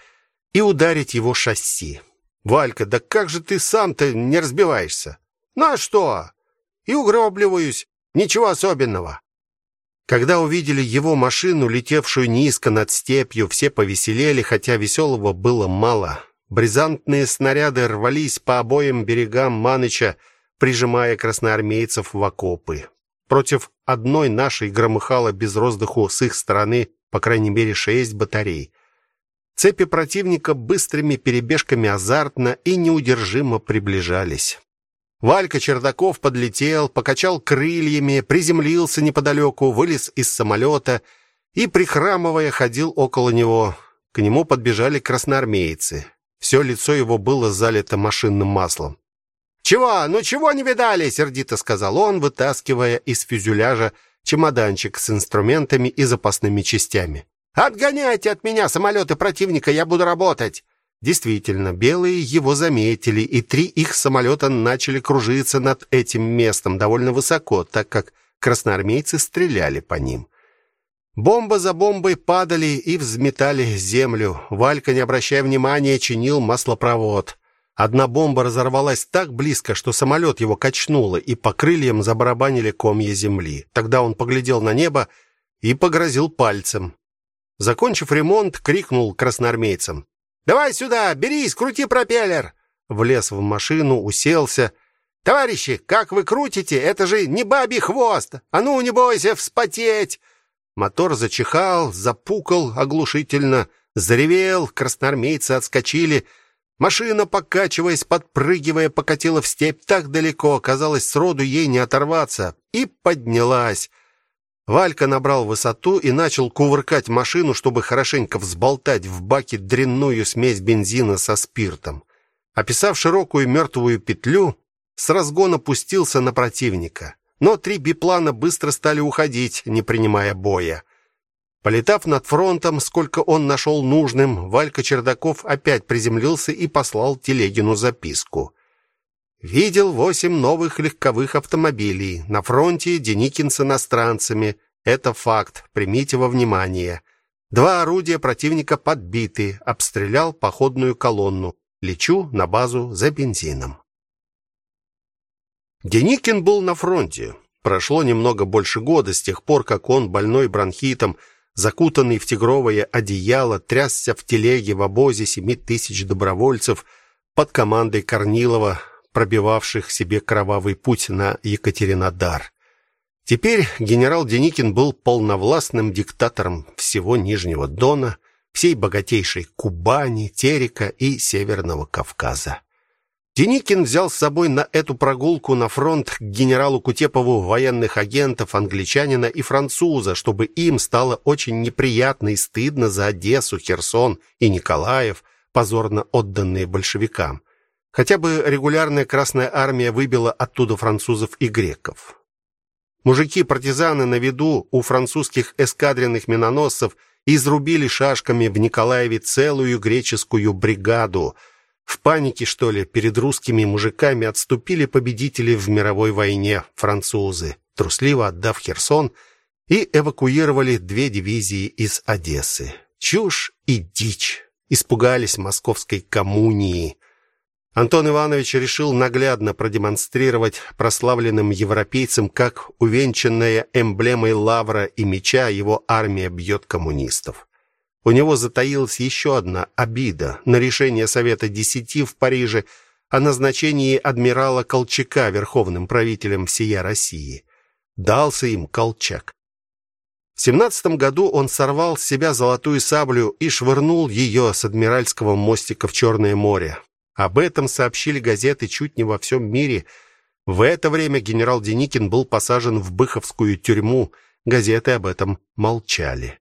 и ударить его шасси. Валька, да как же ты сам-то не разбиваешься? Ну а что? И угробливаюсь. Ничего особенного. Когда увидели его машину, летевшую низко над степью, все повеселели, хотя веселого было мало. Бризантные снаряды рвались по обоим берегам Маныча, прижимая красноармейцев в окопы. Против одной нашей громыхало без роздыху с их стороны, по крайней мере, шесть батарей. Цепи противника быстрыми перебежками азартно и неудержимо приближались. Валька Чердаков подлетел, покачал крыльями, приземлился неподалеку, вылез из самолета и прихрамывая ходил около него. К нему подбежали красноармейцы. Все лицо его было залито машинным маслом. «Чего? Ну чего не видали?» — сердито сказал он, вытаскивая из фюзеляжа чемоданчик с инструментами и запасными частями. «Отгоняйте от меня самолеты противника, я буду работать!» Действительно, белые его заметили, и три их самолета начали кружиться над этим местом довольно высоко, так как красноармейцы стреляли по ним. Бомба за бомбой падали и взметали землю. Валька, не обращая внимания, чинил маслопровод. Одна бомба разорвалась так близко, что самолет его качнуло, и по крыльям забарабанили комья земли. Тогда он поглядел на небо и погрозил пальцем. Закончив ремонт, крикнул красноармейцам: "Давай сюда, бери, скрути пропеллер!" Влез в машину, уселся. "Товарищи, как вы крутите? Это же не бабий хвост. А ну, не бойся вспотеть!" Мотор зачихал, запукал оглушительно, заревел, красноармейцы отскочили. Машина, покачиваясь, подпрыгивая, покатила в степь так далеко, казалось, сроду ей не оторваться, и поднялась. Валька набрал высоту и начал кувыркать машину, чтобы хорошенько взболтать в баке дрянную смесь бензина со спиртом. Описав широкую мертвую петлю, с разгона пустился на противника. Но три биплана быстро стали уходить, не принимая боя. Полетав над фронтом, сколько он нашел нужным, Валька Чердаков опять приземлился и послал Телегину записку. Видел восемь новых легковых автомобилей. На фронте Деникин с иностранцами. Это факт, примите во внимание. Два орудия противника подбиты, обстрелял походную колонну. Лечу на базу за бензином. Деникин был на фронте. Прошло немного больше года с тех пор, как он больной бронхитом закутанный в тигровое одеяло, трясся в телеге в обозе семи тысяч добровольцев под командой Корнилова, пробивавших себе кровавый путь на Екатеринодар. Теперь генерал Деникин был полновластным диктатором всего Нижнего Дона, всей богатейшей Кубани, Терека и Северного Кавказа. Деникин взял с собой на эту прогулку на фронт к генералу Кутепову военных агентов, англичанина и француза, чтобы им стало очень неприятно и стыдно за Одессу, Херсон и Николаев, позорно отданные большевикам. Хотя бы регулярная Красная армия выбила оттуда французов и греков. Мужики-партизаны на виду у французских эскадренных миноносцев изрубили шашками в Николаеве целую греческую бригаду – в панике, что ли, перед русскими мужиками отступили победители в мировой войне французы, трусливо отдав Херсон и эвакуировали две дивизии из Одессы. Чушь и дичь. Испугались московской коммунии. Антон Иванович решил наглядно продемонстрировать прославленным европейцам, как увенчанная эмблемой лавра и меча его армия бьет коммунистов. У него затаилась еще одна обида на решение Совета Десяти в Париже о назначении адмирала Колчака верховным правителем всей России. Дался им Колчак. В семнадцатом году он сорвал с себя золотую саблю и швырнул ее с адмиральского мостика в Черное море. Об этом сообщили газеты чуть не во всем мире. В это время генерал Деникин был посажен в Быховскую тюрьму. Газеты об этом молчали.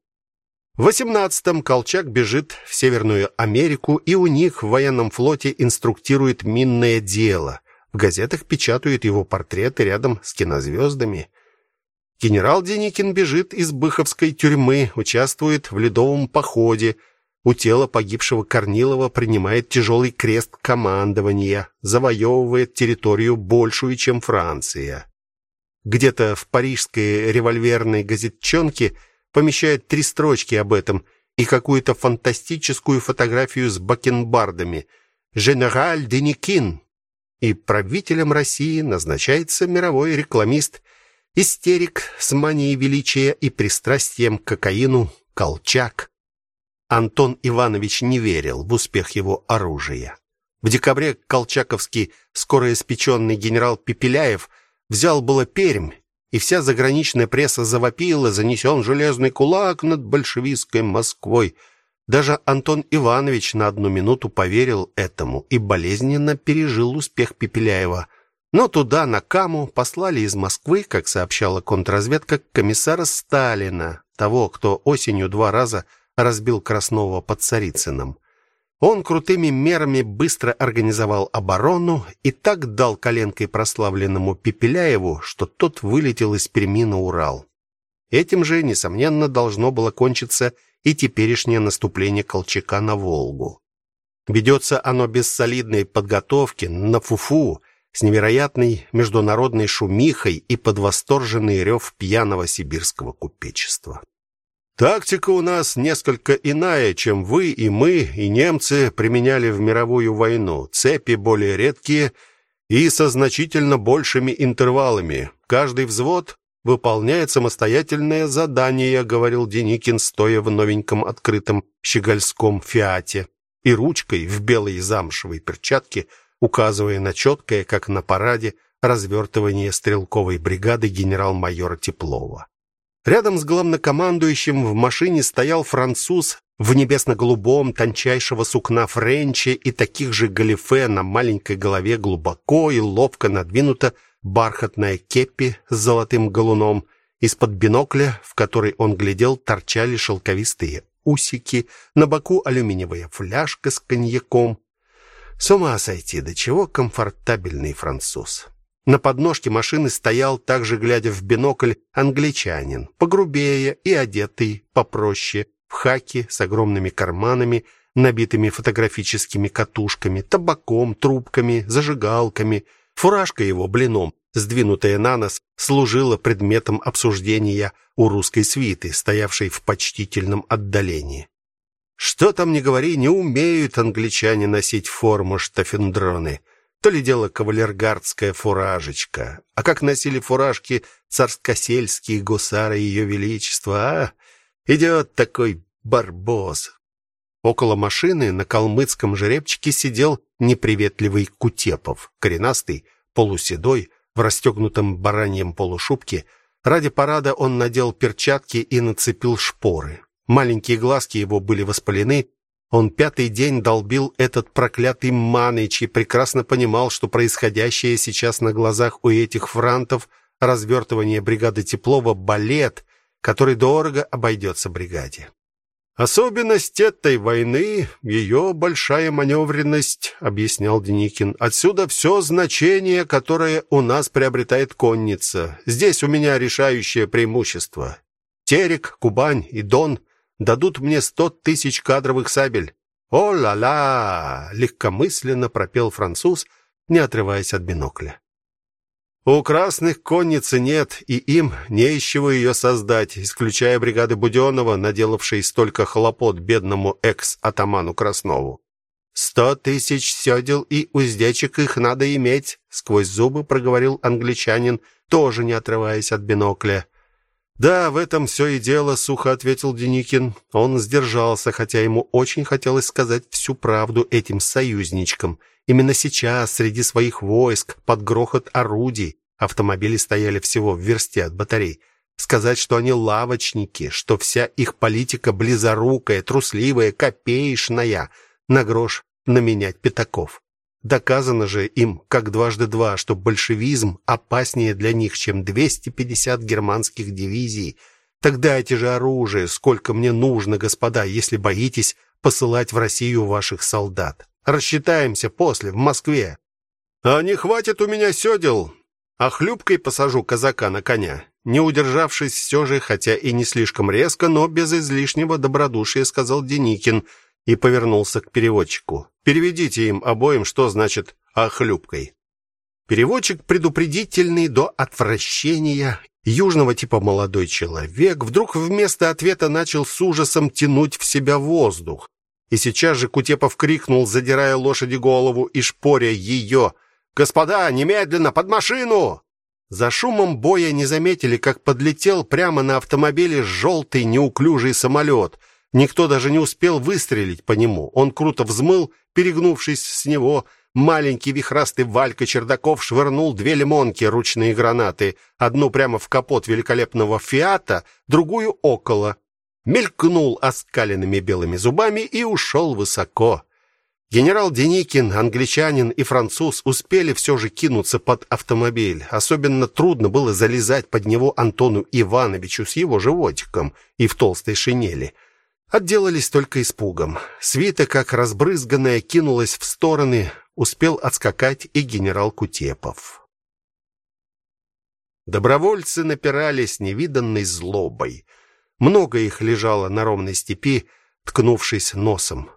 В 18-м Колчак бежит в Северную Америку, и у них в военном флоте инструктирует минное дело. В газетах печатают его портреты рядом с кинозвездами. Генерал Деникин бежит из Быховской тюрьмы, участвует в ледовом походе. У тела погибшего Корнилова принимает тяжелый крест командования, завоевывает территорию большую, чем Франция. Где-то в парижской револьверной газетчонке – помещает три строчки об этом и какую-то фантастическую фотографию с бакенбардами. Генераль Деникин. И правителем России назначается мировой рекламист, истерик с манией величия и пристрастием к кокаину Колчак. Антон Иванович не верил в успех его оружия. В декабре колчаковский скороиспеченный генерал Пепеляев взял было Пермь и вся заграничная пресса завопила: "Занесен железный кулак над большевистской Москвой". Даже Антон Иванович на одну минуту поверил этому и болезненно пережил успех Пепеляева. Но туда на Каму послали из Москвы, как сообщала контрразведка, комиссара Сталина, того, кто осенью два раза разбил Краснова под Царицыным. Он крутыми мерами быстро организовал оборону и так дал коленкой прославленному Пепеляеву, что тот вылетел из Перми на Урал. Этим же несомненно должно было кончиться и теперешнее наступление Колчака на Волгу. Ведется оно без солидной подготовки, на фуфу, с невероятной международной шумихой и под восторженный рев пьяного сибирского купечества. Тактика у нас несколько иная, чем вы и мы, и немцы применяли в мировую войну. Цепи более редкие и со значительно большими интервалами. Каждый взвод выполняет самостоятельное задание, говорил Деникин, стоя в новеньком открытом щегольском Фиате и ручкой в белой замшевой перчатке, указывая на четкое, как на параде, развертывание стрелковой бригады генерал-майора Теплова. Рядом с главнокомандующим в машине стоял француз в небесно-голубом тончайшего сукна френче и таких же галифе на маленькой голове глубоко и ловко надвинута бархатная кепи с золотым галуном. Из-под бинокля, в который он глядел, торчали шелковистые усики, на боку алюминиевая фляжка с коньяком. С ума сойти, до чего комфортабельный француз. На подножке машины стоял, также глядя в бинокль, англичанин, погрубее и одетый попроще, в хаке с огромными карманами, набитыми фотографическими катушками, табаком, трубками, зажигалками. Фуражка его блином, сдвинутая на нос, служила предметом обсуждения у русской свиты, стоявшей в почтительном отдалении. Что там ни говори, не умеют англичане носить форму штафендроны. То ли дело кавалергардская фуражечка. А как носили фуражки царскосельские гусары ее величества, а? Идет такой барбос. Около машины на калмыцком жеребчике сидел неприветливый Кутепов, коренастый, полуседой, в расстегнутом бараньем полушубке. Ради парада он надел перчатки и нацепил шпоры. Маленькие глазки его были воспалены, Он пятый день долбил этот проклятый Маныч и прекрасно понимал, что происходящее сейчас на глазах у этих франтов развертывание бригады Теплова балет, который дорого обойдется бригаде. Особенность этой войны ее большая маневренность, объяснял Деникин. Отсюда все значение, которое у нас приобретает конница. Здесь у меня решающее преимущество. Терек, Кубань и Дон дадут мне сто тысяч кадровых сабель. О-ла-ла, легкомысленно пропел француз, не отрываясь от бинокля. У красных конницы нет, и им не из чего ее создать, исключая бригады Буденова, наделавшей столько хлопот бедному экс-атаману Краснову. «Сто тысяч сёдел и уздечек их надо иметь», — сквозь зубы проговорил англичанин, тоже не отрываясь от бинокля. «Да, в этом все и дело», — сухо ответил Деникин. Он сдержался, хотя ему очень хотелось сказать всю правду этим союзничкам — Именно сейчас среди своих войск под грохот орудий автомобили стояли всего в версте от батарей. Сказать, что они лавочники, что вся их политика близорукая, трусливая, копеечная, на грош наменять пятаков. Доказано же им, как дважды два, что большевизм опаснее для них, чем 250 германских дивизий. Тогда эти же оружие, сколько мне нужно, господа, если боитесь посылать в Россию ваших солдат. Рассчитаемся после в Москве. А не хватит у меня сёдел, а хлюпкой посажу казака на коня. Не удержавшись все же, хотя и не слишком резко, но без излишнего добродушия, сказал Деникин и повернулся к переводчику. Переведите им обоим, что значит "охлюпкой". Переводчик предупредительный до отвращения южного типа молодой человек вдруг вместо ответа начал с ужасом тянуть в себя воздух. И сейчас же Кутепов крикнул, задирая лошади голову и шпоря ее: "Господа, немедленно под машину!" За шумом боя не заметили, как подлетел прямо на автомобиле желтый неуклюжий самолет. Никто даже не успел выстрелить по нему. Он круто взмыл, перегнувшись с него, маленький вихрастый Валька Чердаков швырнул две лимонки ручные гранаты, одну прямо в капот великолепного Фиата, другую около мелькнул оскаленными белыми зубами и ушел высоко. Генерал Деникин, англичанин и француз успели все же кинуться под автомобиль. Особенно трудно было залезать под него Антону Ивановичу с его животиком и в толстой шинели. Отделались только испугом. Свита, как разбрызганная, кинулась в стороны, успел отскакать и генерал Кутепов. Добровольцы напирались невиданной злобой. Много их лежало на ровной степи, ткнувшись носом.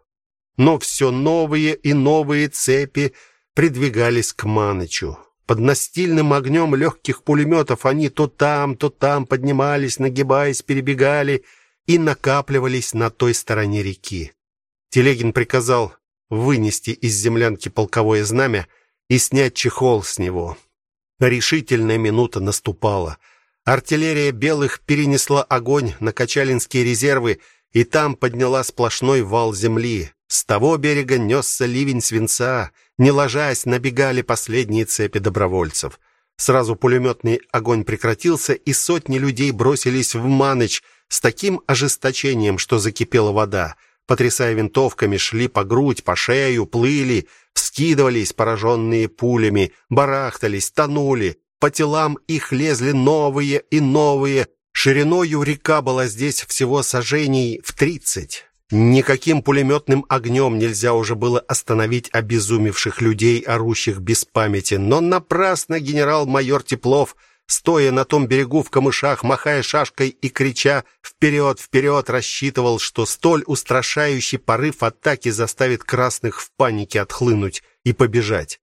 Но все новые и новые цепи придвигались к Манычу. Под настильным огнем легких пулеметов они то там, то там поднимались, нагибаясь, перебегали и накапливались на той стороне реки. Телегин приказал вынести из землянки полковое знамя и снять чехол с него. Решительная минута наступала. Артиллерия белых перенесла огонь на Качалинские резервы, и там подняла сплошной вал земли. С того берега несся ливень свинца, не ложась, набегали последние цепи добровольцев. Сразу пулеметный огонь прекратился, и сотни людей бросились в Маныч с таким ожесточением, что закипела вода. Потрясая винтовками, шли по грудь, по шею, плыли, вскидывались пораженные пулями, барахтались, тонули. По телам их лезли новые и новые. Шириною река была здесь всего сажений в тридцать. Никаким пулеметным огнем нельзя уже было остановить обезумевших людей, орущих без памяти. Но напрасно генерал-майор Теплов, стоя на том берегу в камышах, махая шашкой и крича «Вперед, вперед!», рассчитывал, что столь устрашающий порыв атаки заставит красных в панике отхлынуть и побежать.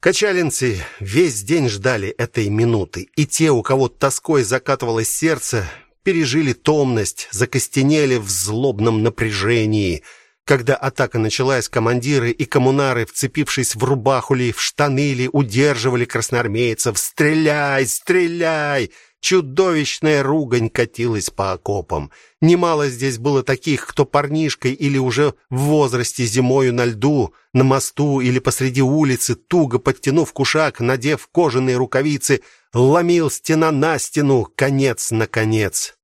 Качалинцы весь день ждали этой минуты, и те, у кого тоской закатывалось сердце, пережили томность, закостенели в злобном напряжении. Когда атака началась, командиры и коммунары, вцепившись в рубаху ли, в штаны ли, удерживали красноармейцев. «Стреляй! Стреляй!» Чудовищная ругань катилась по окопам. Немало здесь было таких, кто парнишкой или уже в возрасте зимою на льду, на мосту или посреди улицы, туго подтянув кушак, надев кожаные рукавицы, ломил стена на стену, конец на конец.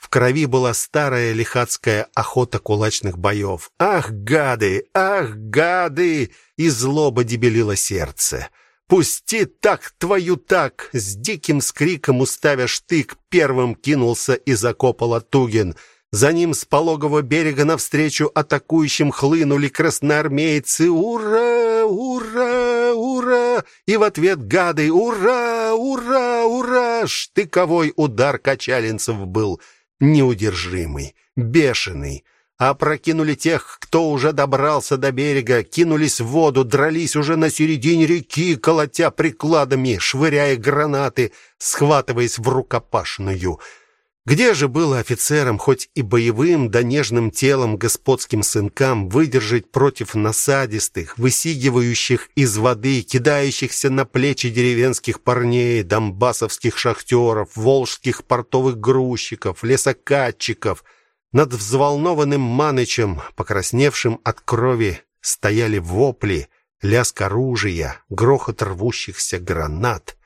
В крови была старая лихацкая охота кулачных боев. Ах, гады, ах, гады! И злоба дебелила сердце. Пусти так твою так, с диким скриком уставя штык, первым кинулся и закопал Атугин. За ним с пологого берега навстречу атакующим хлынули красноармейцы. Ура! Ура! Ура! И в ответ гады: "Ура! Ура! Ура!" Штыковой удар качалинцев был неудержимый, бешеный. Опрокинули тех, кто уже добрался до берега, кинулись в воду, дрались уже на середине реки, колотя прикладами, швыряя гранаты, схватываясь в рукопашную. Где же было офицерам, хоть и боевым, да нежным телом господским сынкам, выдержать против насадистых, высигивающих из воды, кидающихся на плечи деревенских парней, донбассовских шахтеров, волжских портовых грузчиков, лесокатчиков? Над взволнованным манычем, покрасневшим от крови, стояли вопли, лязг оружия, грохот рвущихся гранат.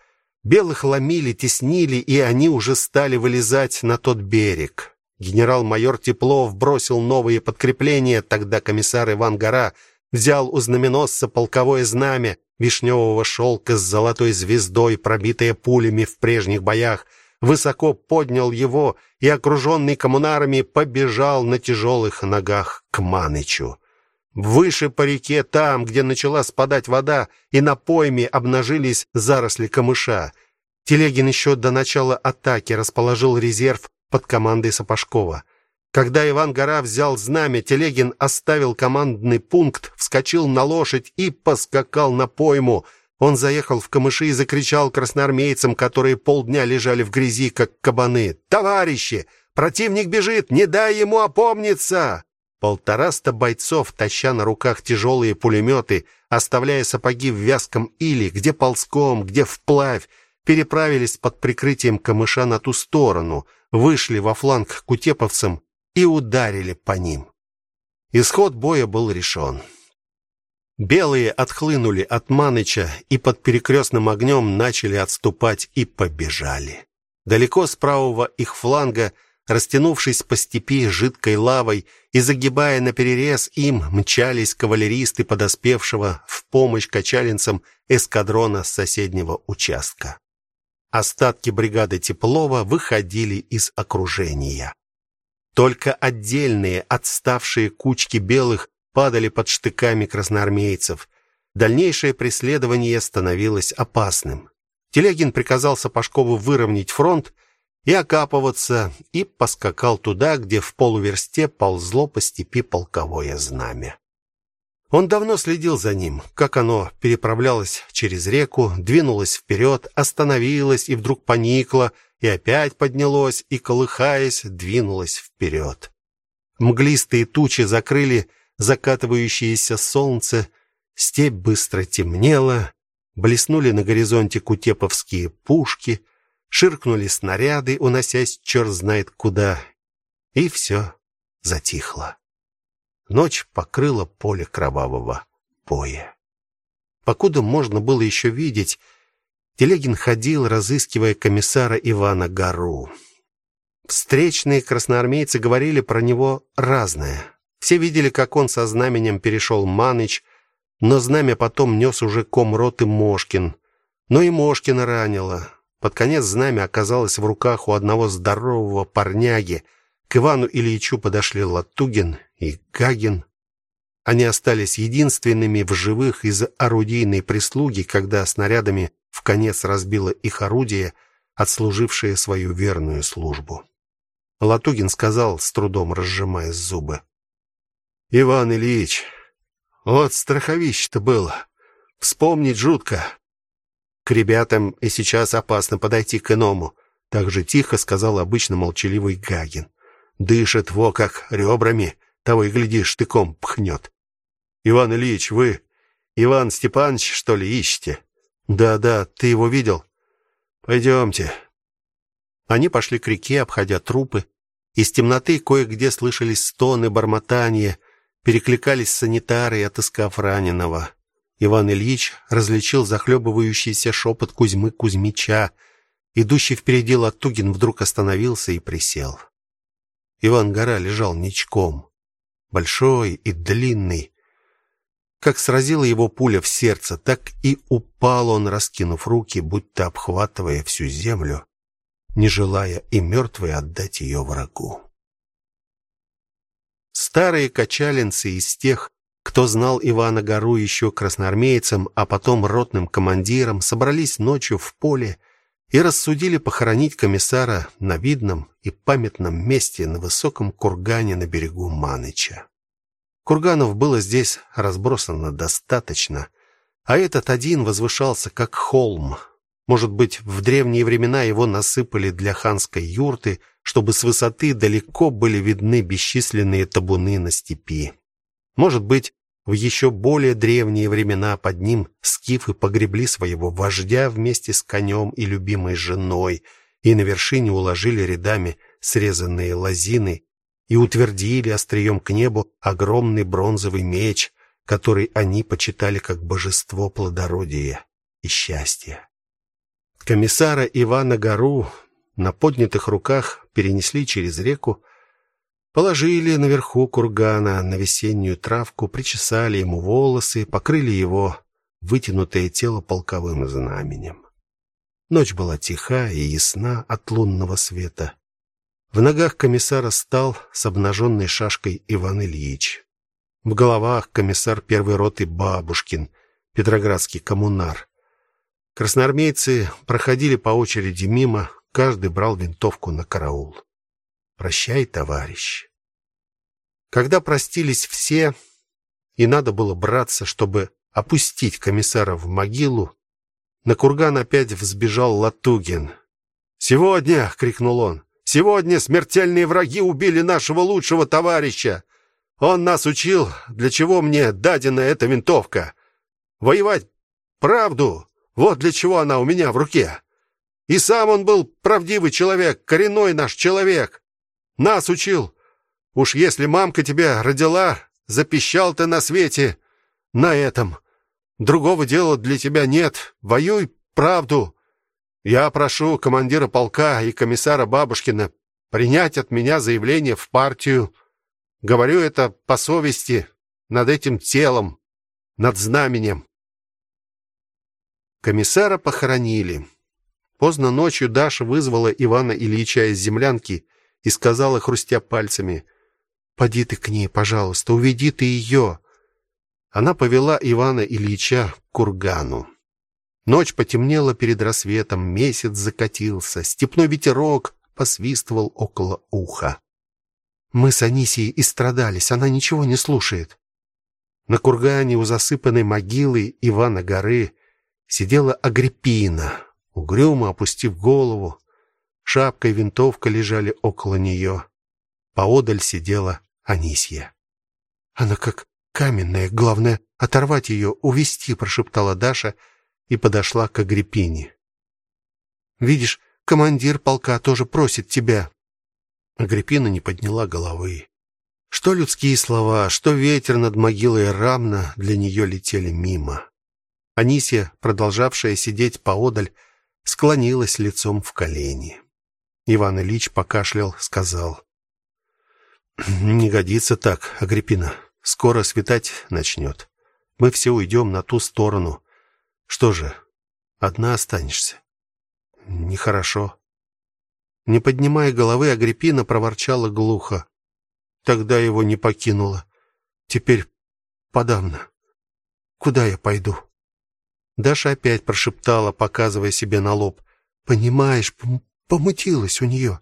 Белых ломили, теснили, и они уже стали вылезать на тот берег. Генерал-майор Теплов бросил новые подкрепления, тогда комиссар Иван Гора взял у знаменосца полковое знамя вишневого шелка с золотой звездой, пробитое пулями в прежних боях, высоко поднял его и окруженный коммунарами побежал на тяжелых ногах к Манычу. Выше по реке, там, где начала спадать вода, и на пойме обнажились заросли камыша. Телегин еще до начала атаки расположил резерв под командой Сапожкова. Когда Иван Гора взял знамя, Телегин оставил командный пункт, вскочил на лошадь и поскакал на пойму. Он заехал в камыши и закричал красноармейцам, которые полдня лежали в грязи как кабаны: "Товарищи, противник бежит, не дай ему опомниться!" Полтораста бойцов, таща на руках тяжелые пулеметы, оставляя сапоги в вязком иле, где ползком, где вплавь, переправились под прикрытием камыша на ту сторону, вышли во фланг к кутеповцам и ударили по ним. Исход боя был решен. Белые отхлынули от Маныча и под перекрестным огнем начали отступать и побежали. Далеко с правого их фланга растянувшись по степи жидкой лавой и загибая на перерез им, мчались кавалеристы подоспевшего в помощь качалинцам эскадрона с соседнего участка. Остатки бригады Теплова выходили из окружения. Только отдельные отставшие кучки белых падали под штыками красноармейцев. Дальнейшее преследование становилось опасным. Телегин приказал Сапожкову выровнять фронт и окапываться, и поскакал туда, где в полуверсте ползло по степи полковое знамя. Он давно следил за ним, как оно переправлялось через реку, двинулось вперед, остановилось и вдруг поникло, и опять поднялось и колыхаясь, двинулось вперед. Мглистые тучи закрыли закатывающееся солнце, степь быстро темнела, блеснули на горизонте кутеповские пушки — ширкнули снаряды, уносясь черт знает куда, и все затихло. Ночь покрыла поле кровавого боя. Покуда можно было еще видеть, Телегин ходил, разыскивая комиссара Ивана Гору. Встречные красноармейцы говорили про него разное. Все видели, как он со знаменем перешел Маныч, но знамя потом нес уже комроты Мошкин. Но и Мошкина ранило. Под конец знамя оказалось в руках у одного здорового парняги. К Ивану Ильичу подошли Латугин и Гагин. Они остались единственными в живых из орудийной прислуги, когда снарядами в конец разбило их орудие, отслужившее свою верную службу. Латугин сказал, с трудом разжимая зубы: "Иван Ильич, вот страховище-то было. Вспомнить жутко. К ребятам и сейчас опасно подойти к иному, так же тихо сказал обычно молчаливый Гагин. Дышит во как ребрами, того и глядишь, штыком пхнет. Иван Ильич, вы Иван Степанович, что ли, ищете? Да-да, ты его видел? Пойдемте. Они пошли к реке, обходя трупы. Из темноты кое-где слышались стоны, бормотания, перекликались санитары, отыскав раненого. Иван Ильич различил захлебывающийся шепот Кузьмы Кузьмича. Идущий впереди Латугин вдруг остановился и присел. Иван Гора лежал ничком, большой и длинный. Как сразила его пуля в сердце, так и упал он, раскинув руки, будто обхватывая всю землю, не желая и мертвой отдать ее врагу. Старые качалинцы из тех, кто знал Ивана Гору еще красноармейцем, а потом ротным командиром, собрались ночью в поле и рассудили похоронить комиссара на видном и памятном месте на высоком кургане на берегу Маныча. Курганов было здесь разбросано достаточно, а этот один возвышался как холм. Может быть, в древние времена его насыпали для ханской юрты, чтобы с высоты далеко были видны бесчисленные табуны на степи. Может быть, в еще более древние времена под ним скифы погребли своего вождя вместе с конем и любимой женой, и на вершине уложили рядами срезанные лозины и утвердили острием к небу огромный бронзовый меч, который они почитали как божество плодородия и счастья. Комиссара Ивана Гору на поднятых руках перенесли через реку, Положили наверху кургана на весеннюю травку, причесали ему волосы, покрыли его вытянутое тело полковым знаменем. Ночь была тиха и ясна от лунного света. В ногах комиссара стал с обнаженной шашкой Иван Ильич. В головах комиссар первой роты Бабушкин, Петроградский коммунар. Красноармейцы проходили по очереди мимо, каждый брал винтовку на караул. Прощай, товарищ. Когда простились все, и надо было браться, чтобы опустить комиссара в могилу, на курган опять взбежал Латугин. "Сегодня", крикнул он. "Сегодня смертельные враги убили нашего лучшего товарища. Он нас учил, для чего мне дадена эта винтовка. Воевать правду. Вот для чего она у меня в руке. И сам он был правдивый человек, коренной наш человек. Нас учил. Уж если мамка тебя родила, запищал ты на свете на этом. Другого дела для тебя нет. Воюй правду. Я прошу командира полка и комиссара Бабушкина принять от меня заявление в партию. Говорю это по совести, над этим телом, над знаменем. Комиссара похоронили. Поздно ночью Даша вызвала Ивана Ильича из землянки и сказала, хрустя пальцами: "Поди ты к ней, пожалуйста, уведи ты ее». Она повела Ивана Ильича к кургану. Ночь потемнела перед рассветом, месяц закатился, степной ветерок посвистывал около уха. Мы с Анисией истрадались, она ничего не слушает. На кургане у засыпанной могилы Ивана горы сидела Агриппина, угрюмо опустив голову. Шапка и винтовка лежали около нее. Поодаль сидела Анисья. Она как каменная, главное оторвать ее, увести, прошептала Даша и подошла к Агриппине. Видишь, командир полка тоже просит тебя. Агриппина не подняла головы. Что людские слова, что ветер над могилой Рамна для нее летели мимо. Анисия, продолжавшая сидеть поодаль, склонилась лицом в колени. Иван Ильич покашлял, сказал: "Не годится так, Агриппина. Скоро светать начнет. Мы все уйдем на ту сторону. Что же, одна останешься? Нехорошо". Не поднимая головы, Агриппина проворчала глухо: "Тогда его не покинула. Теперь подавно. Куда я пойду?" Даша опять прошептала, показывая себе на лоб: "Понимаешь, помутилось у нее.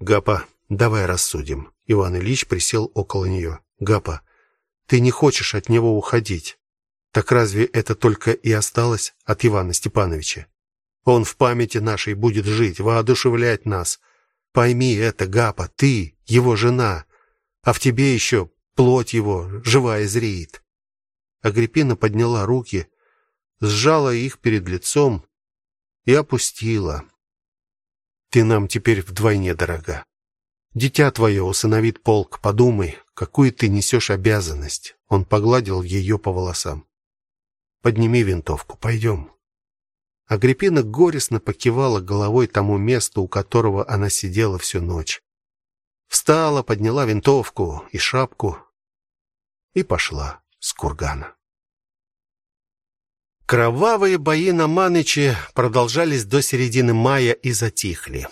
Гапа, давай рассудим. Иван Ильич присел около нее. Гапа, ты не хочешь от него уходить. Так разве это только и осталось от Ивана Степановича? Он в памяти нашей будет жить, воодушевлять нас. Пойми это, Гапа, ты его жена, а в тебе еще плоть его живая зреет. Агриппина подняла руки, сжала их перед лицом и опустила. Ты нам теперь вдвойне дорога. Дитя твое усыновит полк, подумай, какую ты несешь обязанность. Он погладил ее по волосам. Подними винтовку, пойдем. Агриппина горестно покивала головой тому месту, у которого она сидела всю ночь. Встала, подняла винтовку и шапку и пошла с кургана. Кровавые бои на Маныче продолжались до середины мая и затихли.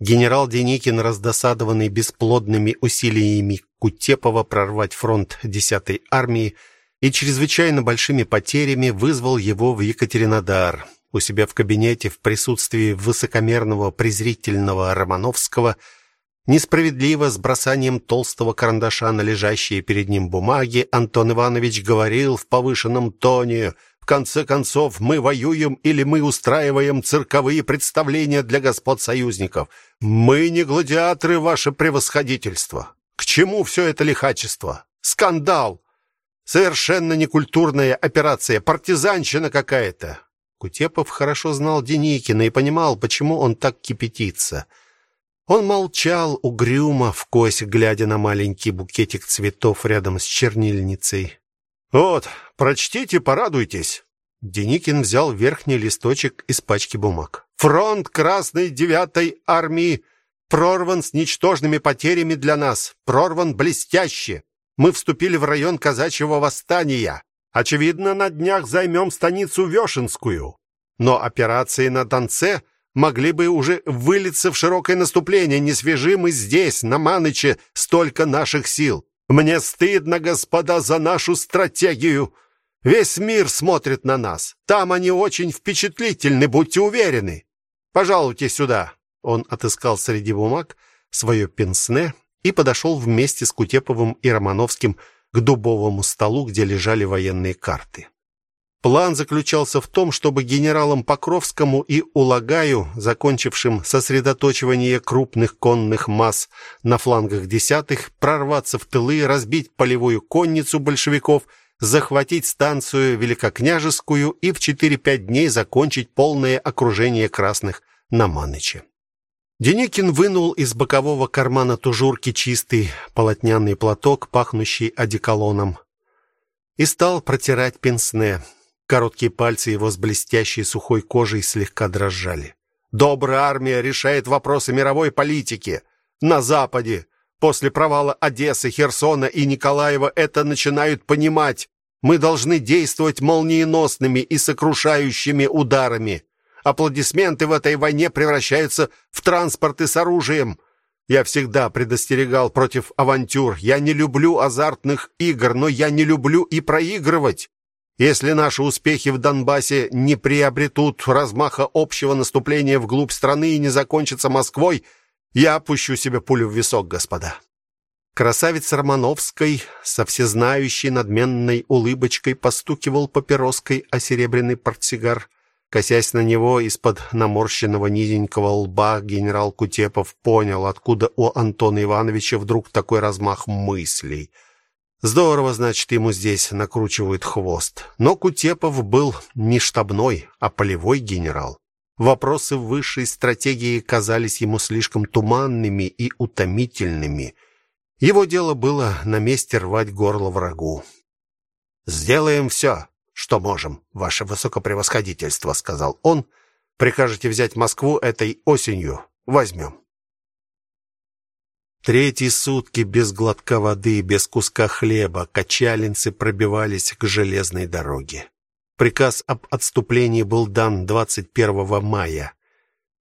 Генерал Деникин, раздосадованный бесплодными усилиями Кутепова прорвать фронт 10-й армии и чрезвычайно большими потерями, вызвал его в Екатеринодар. У себя в кабинете в присутствии высокомерного презрительного Романовского Несправедливо с бросанием толстого карандаша на лежащие перед ним бумаги Антон Иванович говорил в повышенном тоне: "В конце концов, мы воюем или мы устраиваем цирковые представления для господ союзников. Мы не гладиаторы, ваше превосходительство. К чему все это лихачество? Скандал. Совершенно некультурная операция, партизанщина какая-то". Кутепов хорошо знал Деникина и понимал, почему он так кипятится. Он молчал угрюмо, в вкось глядя на маленький букетик цветов рядом с чернильницей. Вот, прочтите, порадуйтесь. Деникин взял верхний листочек из пачки бумаг. Фронт Красной девятой армии прорван с ничтожными потерями для нас, прорван блестяще. Мы вступили в район казачьего восстания. Очевидно, на днях займем станицу Вешенскую. Но операции на Донце могли бы уже вылиться в широкое наступление. Не свяжи мы здесь, на Маныче, столько наших сил. Мне стыдно, господа, за нашу стратегию. Весь мир смотрит на нас. Там они очень впечатлительны, будьте уверены. Пожалуйте сюда. Он отыскал среди бумаг свое пенсне и подошел вместе с Кутеповым и Романовским к дубовому столу, где лежали военные карты. План заключался в том, чтобы генералам Покровскому и Улагаю, закончившим сосредоточивание крупных конных масс на флангах десятых, прорваться в тылы, разбить полевую конницу большевиков, захватить станцию Великокняжескую и в 4-5 дней закончить полное окружение красных на Маныче. Деникин вынул из бокового кармана тужурки чистый полотняный платок, пахнущий одеколоном, и стал протирать пенсне. Короткие пальцы его с блестящей сухой кожей слегка дрожали. Добрая армия решает вопросы мировой политики на западе. После провала Одессы, Херсона и Николаева это начинают понимать. Мы должны действовать молниеносными и сокрушающими ударами. Аплодисменты в этой войне превращаются в транспорты с оружием. Я всегда предостерегал против авантюр. Я не люблю азартных игр, но я не люблю и проигрывать. Если наши успехи в Донбассе не приобретут размаха общего наступления вглубь страны и не закончатся Москвой, я опущу себе пулю в висок, господа. Красавец Романовской со всезнающей надменной улыбочкой постукивал папироской о серебряный портсигар. Косясь на него из-под наморщенного низенького лба, генерал Кутепов понял, откуда у Антона Ивановича вдруг такой размах мыслей — Здорово, значит, ему здесь накручивают хвост. Но Кутепов был не штабной, а полевой генерал. Вопросы высшей стратегии казались ему слишком туманными и утомительными. Его дело было на месте рвать горло врагу. Сделаем все, что можем, ваше высокопревосходительство, сказал он. Прикажете взять Москву этой осенью? Возьмем. Третьи сутки без глотка воды, без куска хлеба качалинцы пробивались к железной дороге. Приказ об отступлении был дан 21 мая.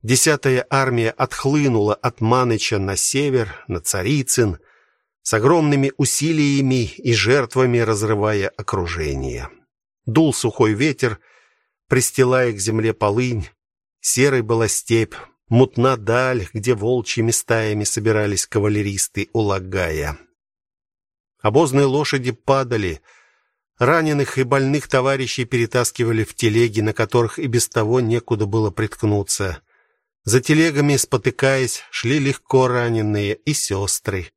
Десятая армия отхлынула от Маныча на север, на Царицын, с огромными усилиями и жертвами разрывая окружение. Дул сухой ветер, пристилая к земле полынь, серой была степь, Мутна даль, где волчьими стаями собирались кавалеристы улагая. Обозные лошади падали, раненых и больных товарищей перетаскивали в телеги, на которых и без того некуда было приткнуться. За телегами, спотыкаясь, шли легко раненые и сестры.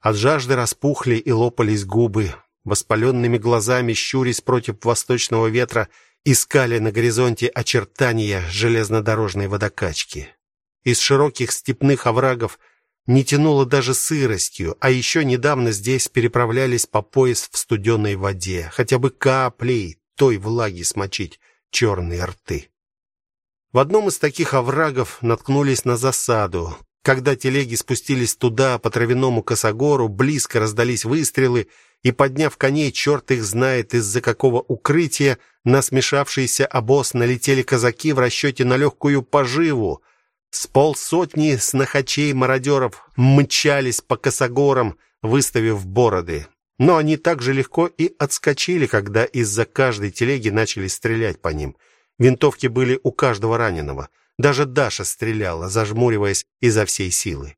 От жажды распухли и лопались губы, воспаленными глазами щурясь против восточного ветра, искали на горизонте очертания железнодорожной водокачки. Из широких степных оврагов не тянуло даже сыростью, а еще недавно здесь переправлялись по пояс в студеной воде, хотя бы каплей той влаги смочить черные рты. В одном из таких оврагов наткнулись на засаду. Когда телеги спустились туда, по травяному косогору, близко раздались выстрелы, и, подняв коней, черт их знает из-за какого укрытия, на смешавшийся обоз налетели казаки в расчете на легкую поживу. С полсотни снохачей-мародеров мчались по косогорам, выставив бороды. Но они так же легко и отскочили, когда из-за каждой телеги начали стрелять по ним. Винтовки были у каждого раненого. Даже Даша стреляла, зажмуриваясь изо всей силы.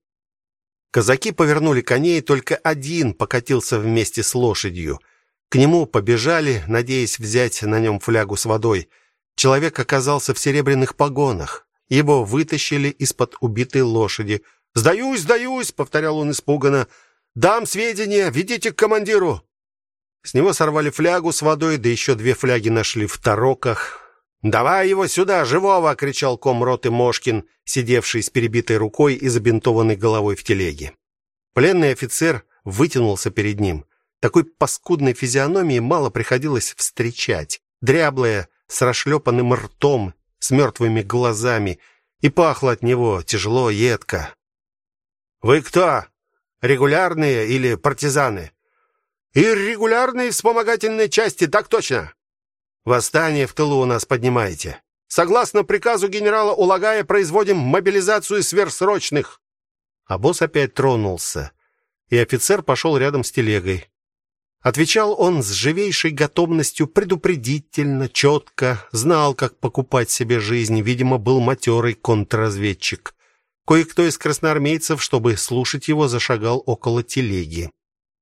Казаки повернули коней, только один покатился вместе с лошадью. К нему побежали, надеясь взять на нем флягу с водой. Человек оказался в серебряных погонах. Его вытащили из-под убитой лошади. "Сдаюсь, сдаюсь", повторял он испуганно. "Дам сведения, ведите к командиру". С него сорвали флягу с водой, да еще две фляги нашли в тароках. «Давай его сюда, живого!» — кричал комроты Мошкин, сидевший с перебитой рукой и забинтованной головой в телеге. Пленный офицер вытянулся перед ним. Такой паскудной физиономии мало приходилось встречать. Дряблая, с расшлепанным ртом, с мертвыми глазами, и пахло от него тяжело, едко. «Вы кто? Регулярные или партизаны?» «И регулярные вспомогательные части, так точно!» Восстание в тылу у нас поднимаете. Согласно приказу генерала Улагая производим мобилизацию сверхсрочных. А босс опять тронулся, и офицер пошел рядом с телегой. Отвечал он с живейшей готовностью, предупредительно, четко, знал, как покупать себе жизнь, видимо, был матерый контрразведчик. Кое-кто из красноармейцев, чтобы слушать его, зашагал около телеги.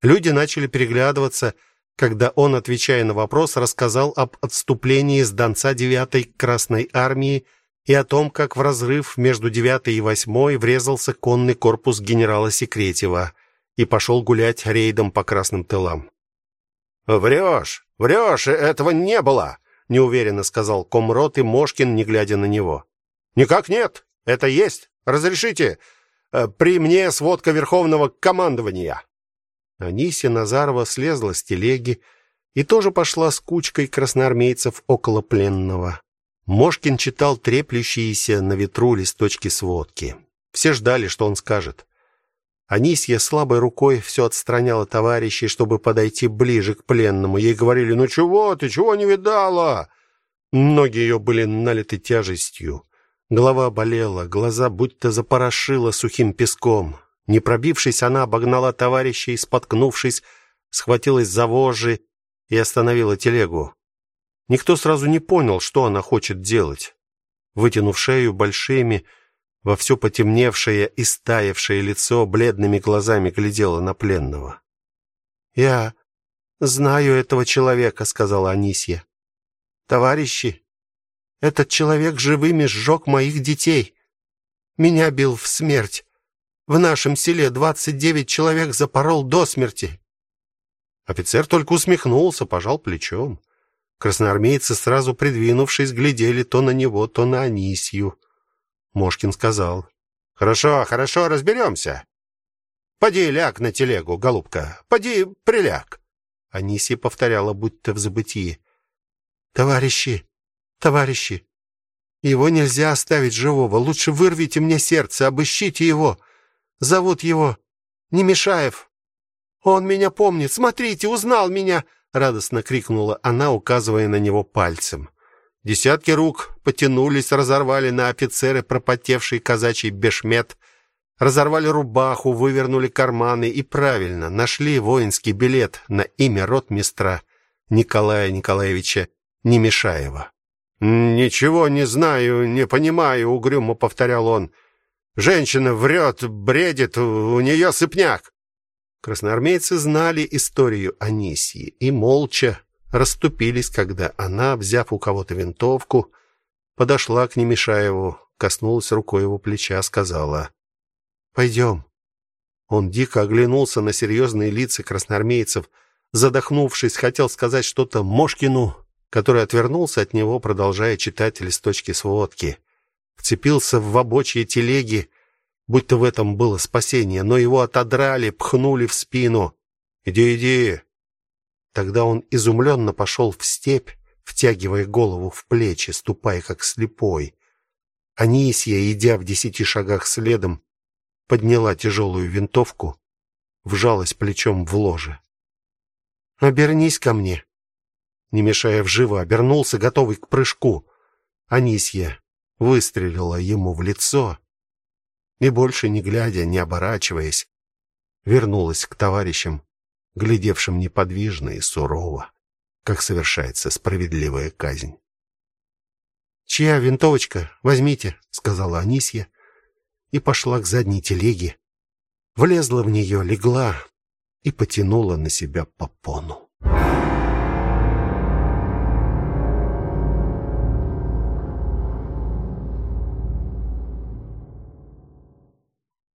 Люди начали переглядываться, когда он, отвечая на вопрос, рассказал об отступлении с Донца 9-й Красной армии и о том, как в разрыв между 9-й и 8-й врезался конный корпус генерала Секретева и пошел гулять рейдом по красным тылам. «Врешь! Врешь! Этого не было!» — неуверенно сказал комрот и Мошкин, не глядя на него. «Никак нет! Это есть! Разрешите! Э, при мне сводка Верховного командования!» Анисия Назарова слезла с телеги и тоже пошла с кучкой красноармейцев около пленного. Мошкин читал треплющиеся на ветру листочки сводки. Все ждали, что он скажет. Анисия слабой рукой все отстраняла товарищей, чтобы подойти ближе к пленному. Ей говорили: "Ну чего ты, чего не видала?" Ноги ее были налиты тяжестью. Голова болела, глаза будто запорошило сухим песком. Не пробившись, она обогнала товарищей, споткнувшись, схватилась за вожжи и остановила телегу. Никто сразу не понял, что она хочет делать. Вытянув шею большими, во все потемневшее и стаявшее лицо, бледными глазами глядела на пленного. "Я знаю этого человека", сказала Анисья. "Товарищи, этот человек живыми сжег моих детей. Меня бил в смерть. В нашем селе 29 человек запорол до смерти. Офицер только усмехнулся, пожал плечом. Красноармейцы, сразу придвинувшись, глядели то на него, то на Анисью. Мошкин сказал: "Хорошо, хорошо, разберемся. Поди ляг на телегу, голубка. Поди приляг". Анисия повторяла, будто в забытии: "Товарищи, товарищи, его нельзя оставить живого. Лучше вырвите мне сердце, обыщите его. Зовут его Немешаев. Он меня помнит. Смотрите, узнал меня, радостно крикнула она, указывая на него пальцем. Десятки рук потянулись, разорвали на офицеры пропотевший казачий бешмет, разорвали рубаху, вывернули карманы и правильно нашли воинский билет на имя ротмистра Николая Николаевича Немешаева. Ничего не знаю, не понимаю, угрюмо повторял он. Женщина врет, бредит, у нее сыпняк. Красноармейцы знали историю Анисии и молча расступились, когда она, взяв у кого-то винтовку, подошла к Немешаеву, коснулась рукой его плеча, сказала: «Пойдем». Он дико оглянулся на серьезные лица красноармейцев, задохнувшись, хотел сказать что-то Мошкину, который отвернулся от него, продолжая читать листочки сводки вцепился в обочье телеги, будто в этом было спасение, но его отодрали, пхнули в спину. "Иди, иди". Тогда он изумленно пошел в степь, втягивая голову в плечи, ступая как слепой. Анисия, идя в десяти шагах следом, подняла тяжелую винтовку, вжалась плечом в ложе. Обернись ко мне. Не мешая вживо, обернулся, готовый к прыжку. Анисья выстрелила ему в лицо и больше не глядя, не оборачиваясь, вернулась к товарищам, глядевшим неподвижно и сурово, как совершается справедливая казнь. "Чья винтовочка? Возьмите", сказала Анисья и пошла к задней телеге. Влезла в нее, легла и потянула на себя попону.